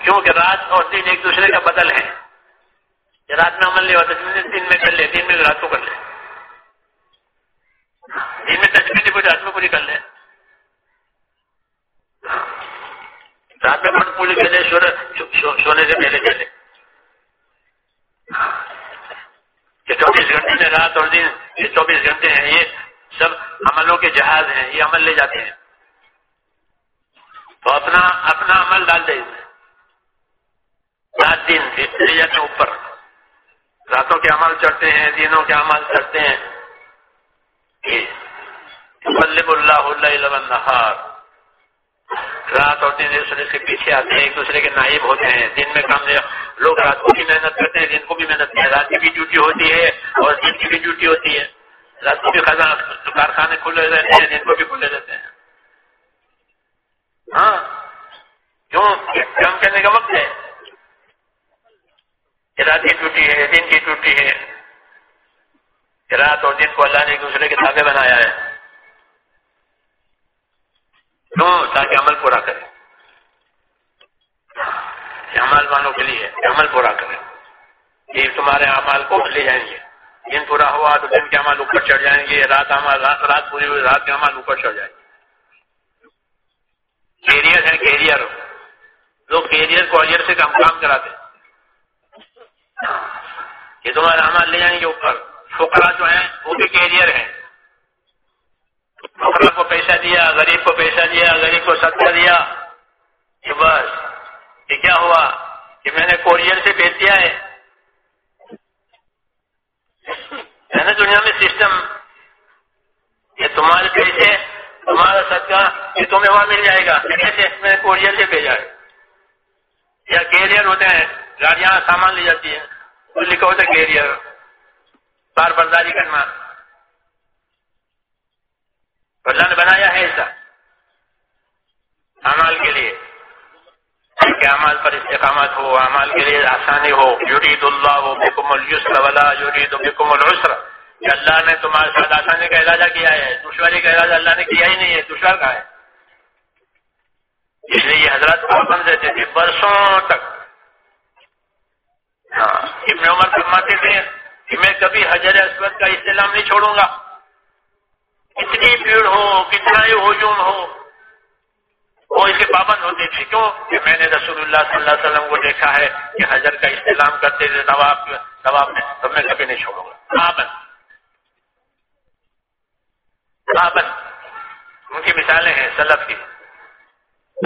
کیونکہ رات اور دن ایک دوسرے کا بدل ہے۔ رات میں عمل نہیں ہوتا، دن میں کر لے دن میں رات کو کر لے دن میں تصویر کچھ رات میں پوری کر لے رات میں پوری کر لے سونے سے پہلے کر لے کہ چوبیس یہ رات اور دن یہ چوبیس گھنٹے ہیں، یہ سب عملوں کے جہاز ہیں، یہ عمل لے جاتے ہیں۔ تو اپنا اپنا عمل ڈال دے۔ اس میں رات دن لے جاتے ہیں اوپر۔ راتوں کے عمل چڑھتے ہیں، دنوں کے عمل چڑھتے ہیں۔ ملب اللہ اللہ نہار رات اور دن ایک دوسرے کے پیچھے آتے ہیں، ایک دوسرے کے نائب ہوتے ہیں۔ دن میں کام لوگ رات کو بھی محنت کرتے ہیں، دن کو بھی محنت کرتے ہیں۔ رات کی بھی ڈیوٹی ہوتی ہے اور دن کی بھی ڈیوٹی ہوتی ہے۔ رات کو بھی خزانہ کارخانے کھلے رہتے ہیں، دن کو بھی کھلے رہتے ہیں۔ ہاں کیوں؟ کام کرنے کا وقت ہے۔ رات کی ڈیوٹی ہے، دن کی ڈیوٹی ہے۔ رات اور دن کو اللہ نے ایک دوسرے کے تابع بنایا ہے۔ کیوں؟ تاکہ عمل پورا کرے۔ عمل والوں کے لیے عمل پورا کرے یہ تمہارے اعمال کو لے جائیں گے۔ دن پورا ہوا تو دن کے عمل اوپر چڑھ جائیں گے، رات عمل رات رات پوری ہوئی، رات کے عمل اوپر چڑھ جائیں گے۔ کیریئر ہے کیریئر لوگ کیریئر کو ائر سے کام کام کراتے یہ تمہارے عمل لے جائیں گے اوپر۔ فقرا جو ہیں، وہ بھی کیریئر ہیں۔ فقرا کو پیسہ دیا، غریب کو پیسہ دیا، غریب کو صدقہ دیا۔ کہ بس۔ یہ کیا ہوا کہ میں نے کوریئر سے بھیج دیا ہے؟ نا دنیا میں سسٹم یہ تمہارے پیسے تمہارا صدقہ یہ تمہیں وہاں مل جائے گا۔ کیسے؟ میں نے کوریئر سے بھیجا ہے۔ یا کیریئر ہوتے ہیں، گاڑیاں، سامان لی جاتی ہیں۔ وہ لکھا ہوتا ہے کیریئر۔ بار برداری کرنا۔ اللہ نے بنایا ہے ایسا امال کے لیے۔ کہ امال پر استقامت ہو امال کے لیے آسانی ہو۔ یورید اللہ بکم السر ولا یورید بکم العسر۔ اللہ نے تمہارے ساتھ آسانی کا ارادہ کیا ہے، دشواری کا ارادہ اللہ نے کیا ہی نہیں ہے، دشوار کا ہے۔ اس لیے یہ حضرات پابند رہتے تھے برسوں تک۔ ہاں ابن عمر فرماتے تھے کہ میں کبھی حجر اسود کا استعلام نہیں چھوڑوں گا۔ کتنی بھیڑ ہو، کتنا ہی ہجوم ہو۔ وہ اس کے پابند ہوتے تھے۔ کیوں؟ کہ میں نے رسول اللہ صلی اللہ علیہ وسلم کو دیکھا ہے کہ حجر کا استعلام کرتے تھے طواب طواب میں تو میں کبھی نہیں چھوڑوں گا۔ پابند۔ پابند۔ ان کی مثالیں ہیں سلف کی۔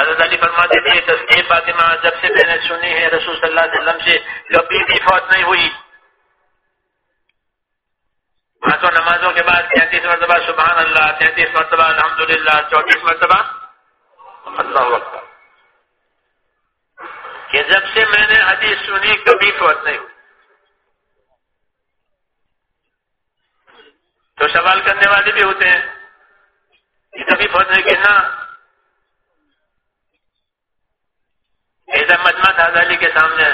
حضرت علی فرماتے تھے تصدیق فاطمہ جب سے میں نے سنی ہے رسول صلی اللہ علیہ وسلم سے کبھی بھی فوت نہیں ہوئی۔ پانچوں نمازوں کے بعد تینتیس مرتبہ سبحان اللہ، تینتیس مرتبہ الحمد للہ چونتیس مرتبہ اللہ وقت کہ جب سے میں نے حدیث سنی، کبھی فوت نہیں تو سوال کرنے والے بھی ہوتے ہیں کہ کبھی فوت نہیں کہنا ایسا مجمع تھا علی کے سامنے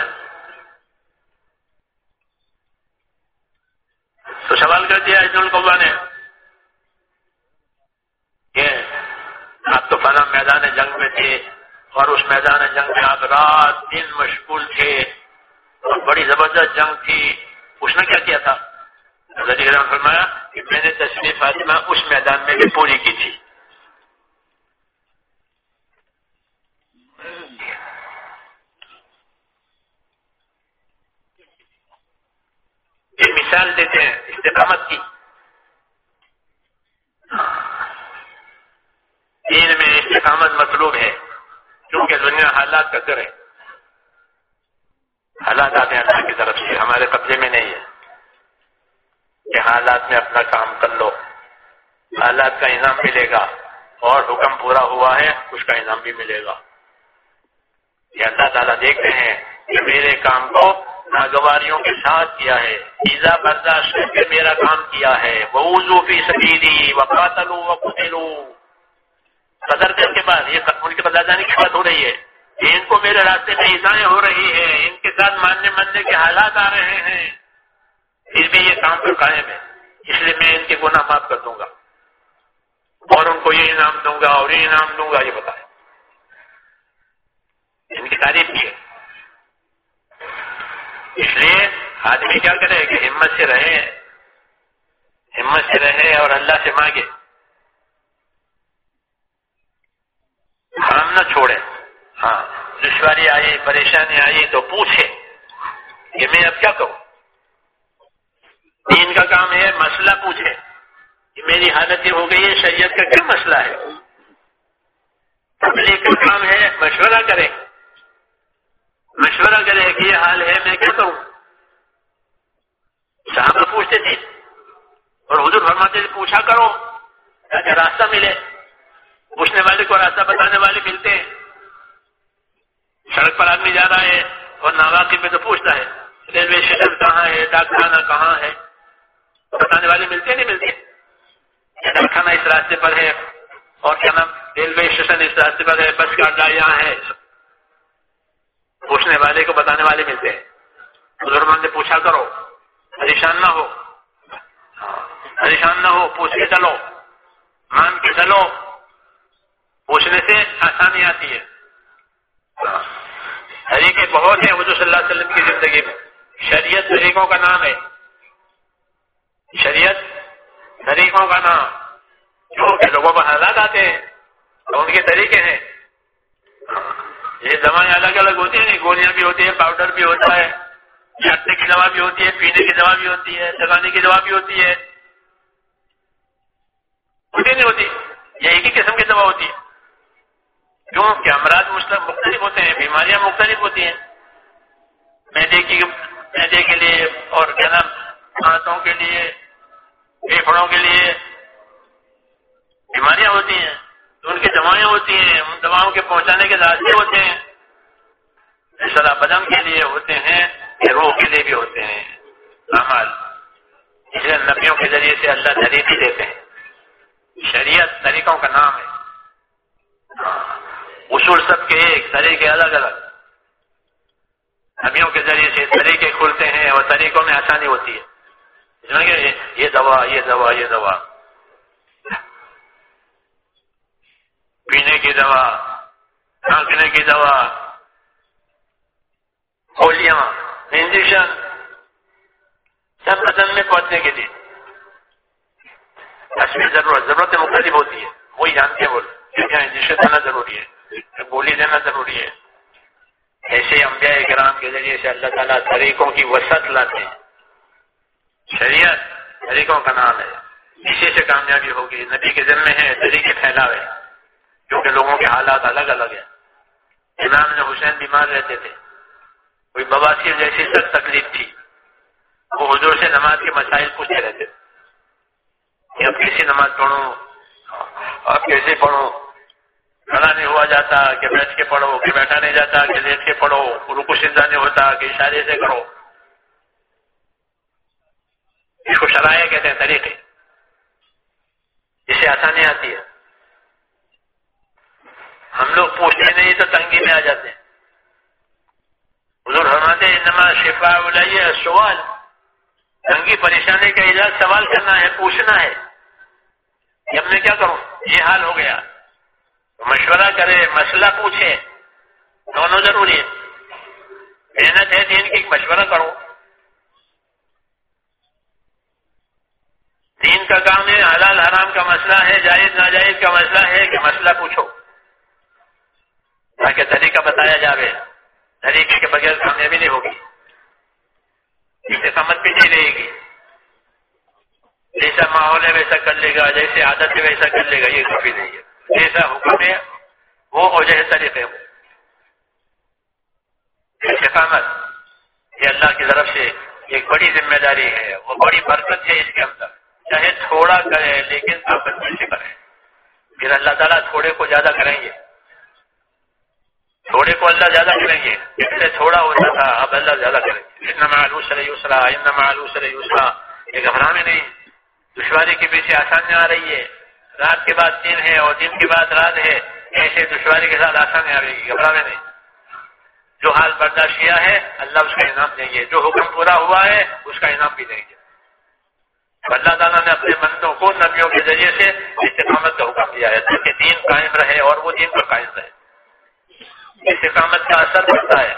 تو سوال کر دیا عید القبا نے کہ آپ تو فلاں میدان جنگ میں تھے اور اس میدان جنگ میں آپ رات دن مشغول تھے۔ اور بڑی زبردست جنگ تھی۔ اس نے کیا کیا تھا؟ فرمایا کہ میں نے تصویر فاطمہ اس میدان میں بھی پوری کی تھی۔ یہ مثال دیتے ہیں استقامت کی۔ دین میں استقامت مطلوب ہے کیونکہ دنیا حالات کا کر حالات آتے ہیں اللہ کی طرف سے، ہمارے قبضے میں نہیں ہے کہ حالات میں اپنا کام کر لو۔ حالات کا انعام ملے گا۔ اور حکم پورا ہوا ہے، اس کا انعام بھی ملے گا۔ یہ اللہ تعالیٰ دیکھ رہے ہیں کہ میرے کام کو ناگواریوں کے ساتھ کیا ہے۔ ایزا برداشت کر کے میرا کام کیا ہے۔ وہ فی سبیلی و قاتلو و قتلو قدر دن کے بعد، یہ ان کے بدلا جانے کی بات ہو رہی ہے۔ کہ ان کو میرے راستے میں ایزائیں ہو رہی ہیں، ان کے ساتھ ماننے ماننے کے حالات آ رہے ہیں۔ پھر بھی یہ کام تو قائم ہے۔ اس لیے میں ان کے گناہ معاف کر دوں گا۔ اور ان کو یہ انعام دوں گا اور یہ انعام دوں گا، یہ بتائیں۔ ان کی تعریف کی ہے۔ اس لیے آدمی کیا کرے کہ ہمت سے رہے، ہمت سے رہے اور اللہ سے مانگے۔ کام نہ چھوڑے ہاں دشواری آئی، پریشانی آئی تو پوچھے کہ میں اب کیا کروں دین کا کام ہے مسئلہ پوچھے کہ میری حالت یہ ہو گئی ہے، شریعت کا کیا مسئلہ ہے؟ تبلیغ کا کام ہے، مشورہ کرے مشورہ کرے کہ یہ حال ہے، میں کیا کروں صحابہ پوچھتے تھے۔ اور حضور فرماتے تھے، پوچھا کرو، تاکہ راستہ ملے۔ پوچھنے والے کو راستہ بتانے والے ملتے ہیں۔ سڑک پر آدمی جا رہا ہے اور ناواقف میں تو پوچھتا ہے، ریلوے اسٹیشن کہاں ہے ڈاک خانہ کہاں ہے؟ بتانے والے ملتے نہیں، ملتے۔ ڈاک خانہ اس راستے پر ہے اور کیا نام، ریلوے اسٹیشن اس راستے پر ہے، بس کا اڈا یہاں ہے۔ پوچھنے والے کو بتانے والے ملتے ہیں۔ بزرگان سے پوچھا کرو، پریشان نہ ہو۔ ہاں، پریشان نہ ہو پوچھ کے چلو۔ مان کے چلو۔ پوچھنے سے آسانی آتی ہے۔ طریقے بہت ہیں حضور صلی اللہ علیہ وسلم کی زندگی میں۔ شریعت طریقوں کا نام ہے۔ شریعت طریقوں کا نام۔ جو کہ لوگوں پر حالات آتے ہیں، تو ان کے طریقے ہیں۔ یہ دوائیں الگ الگ ہوتی ہیں۔ گولیاں بھی ہوتی ہیں پاؤڈر بھی ہوتا ہے۔ چاٹنے کی دوا بھی ہوتی ہے، پینے کی دوا بھی ہوتی ہے لگانے کی دوا بھی ہوتی ہے۔ ہوتی نہیں ہوتی۔ یہ ایک ہی قسم کی دوا ہوتی ہے۔ کیوں کہ امراض مختلف ہوتے ہیں، بیماریاں مختلف ہوتی ہیں۔ میدے کی میدے کے لیے اور کیا نام، ہاتھوں کے لیے پھیپڑوں کے لیے بیماریاں ہوتی ہیں۔ تو ان کی دوائیں ہوتی ہیں، ان دواؤں کے پہنچانے کے راستے ہوتے ہیں۔ اس طرح بدن کے لیے ہوتے ہیں کہ روح کے لیے بھی ہوتے ہیں۔ اس لیے نبیوں کے ذریعے سے اللہ طریقے دیتے ہیں۔ شریعت طریقوں کا نام ہے۔ اصول سب کے ایک طریقے الگ الگ۔ نبیوں کے ذریعے سے طریقے کھلتے ہیں اور طریقوں میں آسانی ہوتی ہے۔ یہ دوا یہ دوا یہ دوا۔ پینے کی دوا کھانکنے کی دوا۔ ہولیاں انجیکشن۔ سب بدن میں پہنچنے کے لیے۔ کشمیر ضرورت، ضرورتیں مختلف ہوتی ہے وہی جانتے ہیں وہ کیا انجیکشن دینا ضروری ہے۔ گولی دینا ضروری ہے۔ ایسے انبیاء کرام کے ذریعے سے اللہ تعالیٰ طریقوں کی وسعت لاتے ہیں۔ شریعت طریقوں کا نام ہے۔ اسی سے کامیابی ہوگی۔ نبی کے ذمے ہے طریقے پھیلاوے۔ کیونکہ لوگوں کے حالات الگ الگ ہیں۔ امام نے حسین بیمار رہتے تھے۔ کوئی بواسیر جیسی سخت تکلیف تھی۔ وہ حضور سے نماز کے مسائل پوچھتے رہتے۔ تھے کہ اب کیسی نماز پڑھوں؟ اب کیسے پڑھو کھڑا نہیں ہوا جاتا کہ بیٹھ کے پڑھو، کہ بیٹھا نہیں جاتا، کہ لیٹ کے پڑھو، رکو سیدھا نہیں ہوتا، کہ اشارے سے کرو۔ اس کو شرائع کہتے ہیں، طریقے۔ جس سے آسانی آتی ہے۔ ہم لوگ پوچھتے نہیں تو تنگی میں آ جاتے ہیں۔ حضور فرماتے انما شفا بلائیے سوال تنگی، پریشانی کا علاج سوال کرنا ہے، پوچھنا ہے۔ کہ اب میں کیا کروں؟ یہ حال ہو گیا۔ مشورہ کرے، مسئلہ پوچھے دونوں ضروری ہے محنت ہے دین کی، مشورہ کرو۔ دین کا کام ہے، حلال حرام کا مسئلہ ہے، جائز ناجائز کا مسئلہ ہے کہ مسئلہ پوچھو۔ تاکہ طریقہ بتایا جاوے۔ طریقے کے بغیر کامیابی نہیں ہوگی۔ سمجھ بھی نہیں رہے گی۔ جیسا ماحول ہے، ویسا کر لے گا، جیسے عادت ہے، ویسا کر لے گا، یہ کافی نہیں ہے۔ جیسا حکم ہے، وہ ہو جائے طریقے ہو استقامت یہ اللہ کی طرف سے ایک بڑی ذمہ داری ہے، وہ بڑی برکت ہے اس کے اندر۔ چاہے تھوڑا کرے، لیکن طاقت سے کرے پھر اللہ تعالیٰ تھوڑے کو زیادہ کریں گے۔ تھوڑے کو اللہ زیادہ کریں گے۔ پہلے تھوڑا ہوتا تھا، اب اللہ زیادہ کریں گے۔ ان معلوس رہی اسرا ان معلوس رہی یہ گھبرا میں نہیں۔ دشواری کے پیچھے آسانی آ رہی ہے۔ رات کے بعد دن ہے اور دن کے بعد رات ہے، ایسے دشواری کے ساتھ آسانی آ رہی ہے گھبرا میں نہیں۔ جو حال برداشت کیا ہے، اللہ اس کا انعام دیں گے۔ جو حکم پورا ہوا ہے، اس کا انعام بھی دیں گے۔ اللہ تعالیٰ نے اپنے بندوں کو، نبیوں کے ذریعے سے استقامت کا حکم دیا ہے، تاکہ دین قائم رہے اور وہ دین پر قائم رہے۔ استقامت کا اثر پڑتا ہے۔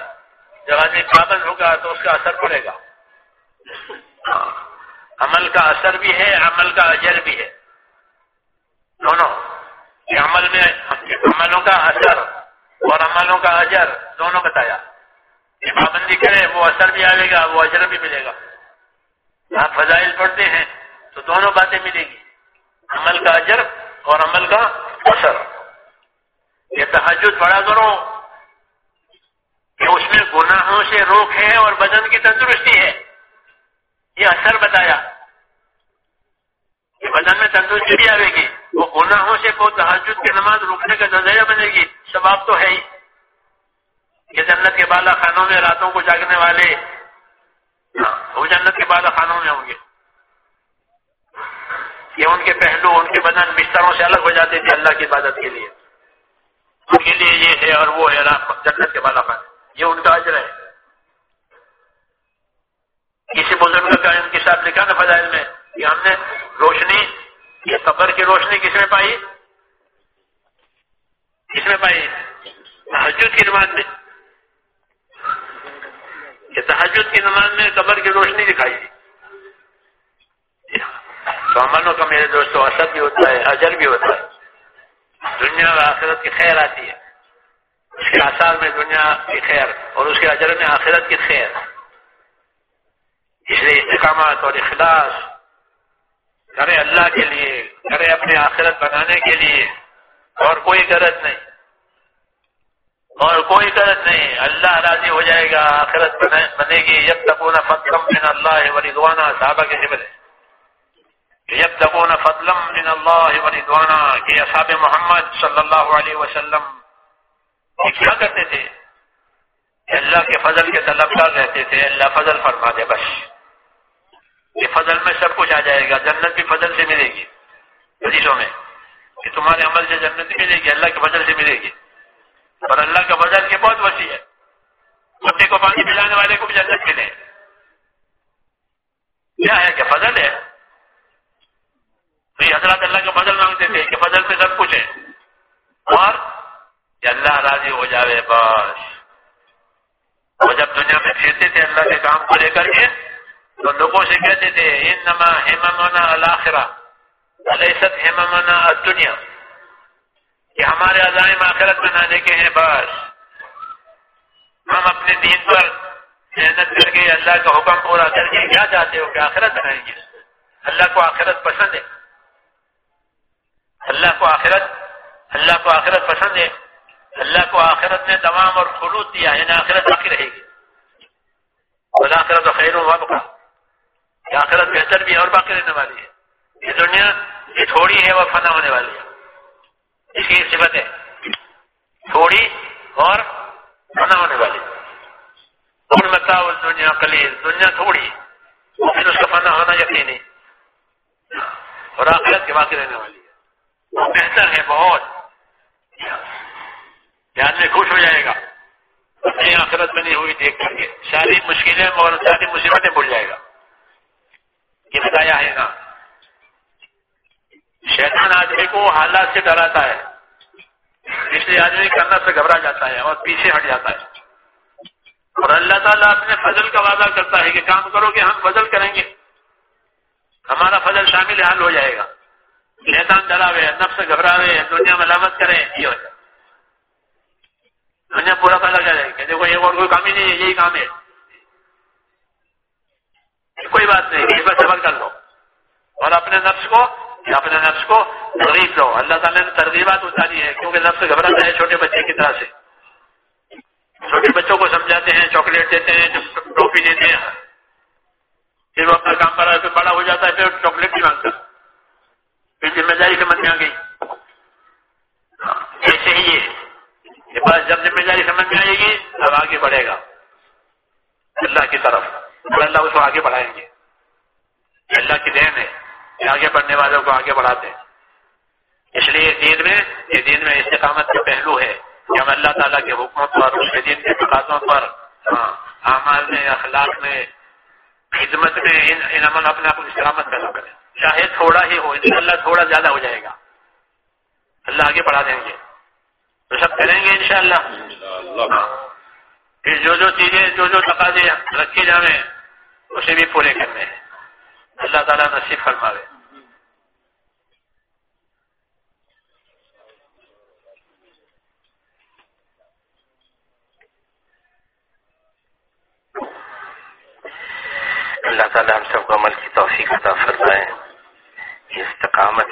جب آدمی پابند ہوگا تو اس کا اثر پڑے گا۔ ہاں، عمل کا اثر بھی ہے، عمل کا اجر بھی ہے۔ دونوں عمل میں عملوں کا اثر اور عملوں کا اجر دونوں بتایا پابندی کرے وہ اثر بھی آئے گا وہ اجر بھی ملے گا آپ فضائل پڑھتے ہیں تو دونوں باتیں ملے گی عمل کا اجر اور عمل کا اثر یہ تحجد پڑا کرو کہ اس میں گناہوں سے روک ہے اور بدن کی تندرستی ہے یہ اثر بتایا کہ بدن میں تندرستی بھی آئے گی وہ گناہوں سے کو تحجد کی نماز روکنے کا نظریہ بنے گی، ثواب تو ہے ہی۔ یہ جنت کے بالا خانوں میں راتوں کو جاگنے والے، وہ جنت کے بالا خانوں میں ہوں گے۔ یہ ان کے پہلو، ان کے بدن بستروں سے الگ ہو جاتے تھے اللہ کی عبادت کے لیے۔ ان کے لیے یہ ہے اور وہ ہے جنت کے بالا خان یہ ان کا اجر ہے۔ کسی بزرگ کا ان کے ساتھ لکھا نا فضائل میں کہ ہم نے روشنی یہ قبر کی روشنی کس میں پائی؟ کس میں پائی؟ تحجد کی نماز میں۔ کہ تحجد کی نماز میں قبر کی روشنی دکھائی۔ تو کا میرے دوستوں اثر بھی ہوتا ہے اجر بھی ہوتا ہے۔ دنیا اور آخرت کی خیر آتی ہے۔ اس کے آثار میں دنیا کی خیر اور اس کے اجر میں آخرت کی خیر۔ اس لیے استقامت اور اخلاص کرے اللہ کے لیے، کرے اپنے آخرت بنانے کے لیے۔ اور کوئی غرض نہیں۔ اور کوئی غرض نہیں۔ اللہ راضی ہو جائے گا، آخرت بنے گی جب تک فتلم من اللہ وردوانا صحابہ کے جبل جب تک فتلم من اللہ وردوانا کہ اصحاب محمد صلی اللہ علیہ وسلم یہ کیا کرتے تھے؟ اللہ کے فضل کے طلبگار رہتے تھے، اللہ فضل فرما دے بس۔ یہ فضل میں سب کچھ آ جائے گا، جنت بھی فضل سے ملے گی۔ عزیزوں میں کہ تمہارے عمل سے جنت ملے گی، اللہ کے فضل سے ملے گی۔ اور اللہ کا فضل یہ بہت وسیع ہے۔ کتے کو پانی پلانے والے کو بھی جنت ملے۔ کیا ہے کہ فضل ہے؟ تو یہ حضرات اللہ کا فضل مانگتے تھے کہ فضل سے سب کچھ ہے۔ اور کہ اللہ راضی ہو جاوے، بس۔ وہ جب دنیا میں پھرتے تھے اللہ کے کام کو لے کر کے تو لوگوں سے کہتے تھے ان نما ہیمنا الآخرا علیہ ہیمنا دنیا کہ ہمارے عزائم آخرت بنانے کے ہیں، بس۔ ہم اپنے دین پر محنت کر کے اللہ کا حکم پورا کر کے کیا چاہتے ہو کہ آخرت بنائیں گے؟ اللہ کو آخرت پسند ہے۔ اللہ کو آخرت، اللہ کو آخرت پسند ہے۔ اللہ کو آخرت نے تمام اور خلوط دیا ہے آخرت باقی رہے گی۔ اور آخرت و خیر و کا یہ آخرت بہتر بھی ہے اور باقی رہنے والی ہے۔ یہ دنیا یہ تھوڑی ہے وہ فنا ہونے والی ہے۔ اس کی صفت ہے۔ تھوڑی اور فنا ہونے والی۔ اور بتاؤ دنیا کلیل دنیا تھوڑی پھر اس کا فنا ہونا یقینی۔ اور آخرت کے باقی رہنے والی ہے۔ وہ بہتر ہے بہت۔ آدمی خوش ہو جائے گا۔ اپنی آخرت بنی ہوئی دیکھ کر کے ساری مشکلیں اور ساری مصیبتیں بھول جائے گا۔ یہ بتایا ہے نا۔ شیطان آدمی کو حالات سے ڈراتا ہے۔ اس لیے آدمی کرنا سے گھبرا جاتا ہے اور پیچھے ہٹ جاتا ہے۔ اور اللہ تعالیٰ اپنے فضل کا وعدہ کرتا ہے کہ کام کرو کہ ہم فضل کریں گے۔ ہمارا فضل شامل حال ہو جائے گا۔ شیطان ڈراوے، نفس گھبراوے، دنیا ملامت کرے، یہ ہو جائے۔ دنیا پورا پتا کرے کہ دیکھو ایک اور کوئی کام ہی نہیں ہے، یہی کام ہے۔ کوئی بات نہیں، اس پر صبر کر لو۔ اور اپنے نفس کو، اپنے نفس کو ترغیب دو۔ اللہ تعالیٰ نے ترغیبات اتاری ہے کیونکہ نفس گھبراتا ہے چھوٹے بچے کی طرح سے۔ چھوٹے بچوں کو سمجھاتے ہیں، چاکلیٹ دیتے ہیں ٹوپی دیتے ہیں۔ پھر وہ اپنا کام کرا، پھر بڑا ہو جاتا ہے، پھر چاکلیٹ بھی مانگتا۔ پھر ذمہ داری سمجھ میں آ گئی ایسے ہی یہ۔ بس جب ذمہ داری سمجھ میں آئے گی، اب آگے بڑھے گا۔ اللہ کی طرف۔ اور اللہ اس کو آگے بڑھائیں گے۔ اللہ کی دین ہے۔ کہ آگے بڑھنے والوں کو آگے بڑھاتے ہیں۔ اس لیے دین میں یہ دین میں استقامت کا پہلو ہے۔ کہ ہم اللہ تعالیٰ کے حکمت پر اس کے دین کے تقاضوں پر ہاں، اعمال میں اخلاق میں خدمت میں ان ان عمل اپنے آپ کو استقامت پیدا کریں۔ چاہے تھوڑا ہی ہو ان اللہ تھوڑا زیادہ ہو جائے گا۔ اللہ آگے بڑھا دیں گے۔ تو سب کریں گے انشاءاللہ۔ پھر جو جو چیزیں، جو جو تقاضے رکھے جائیں اسے بھی پورے کرنے ہیں۔ اللہ تعالیٰ نصیب فرماوے۔ اللہ تعالیٰ ہم سب کو عمل کی توفیق عطا فرمائے۔
قامت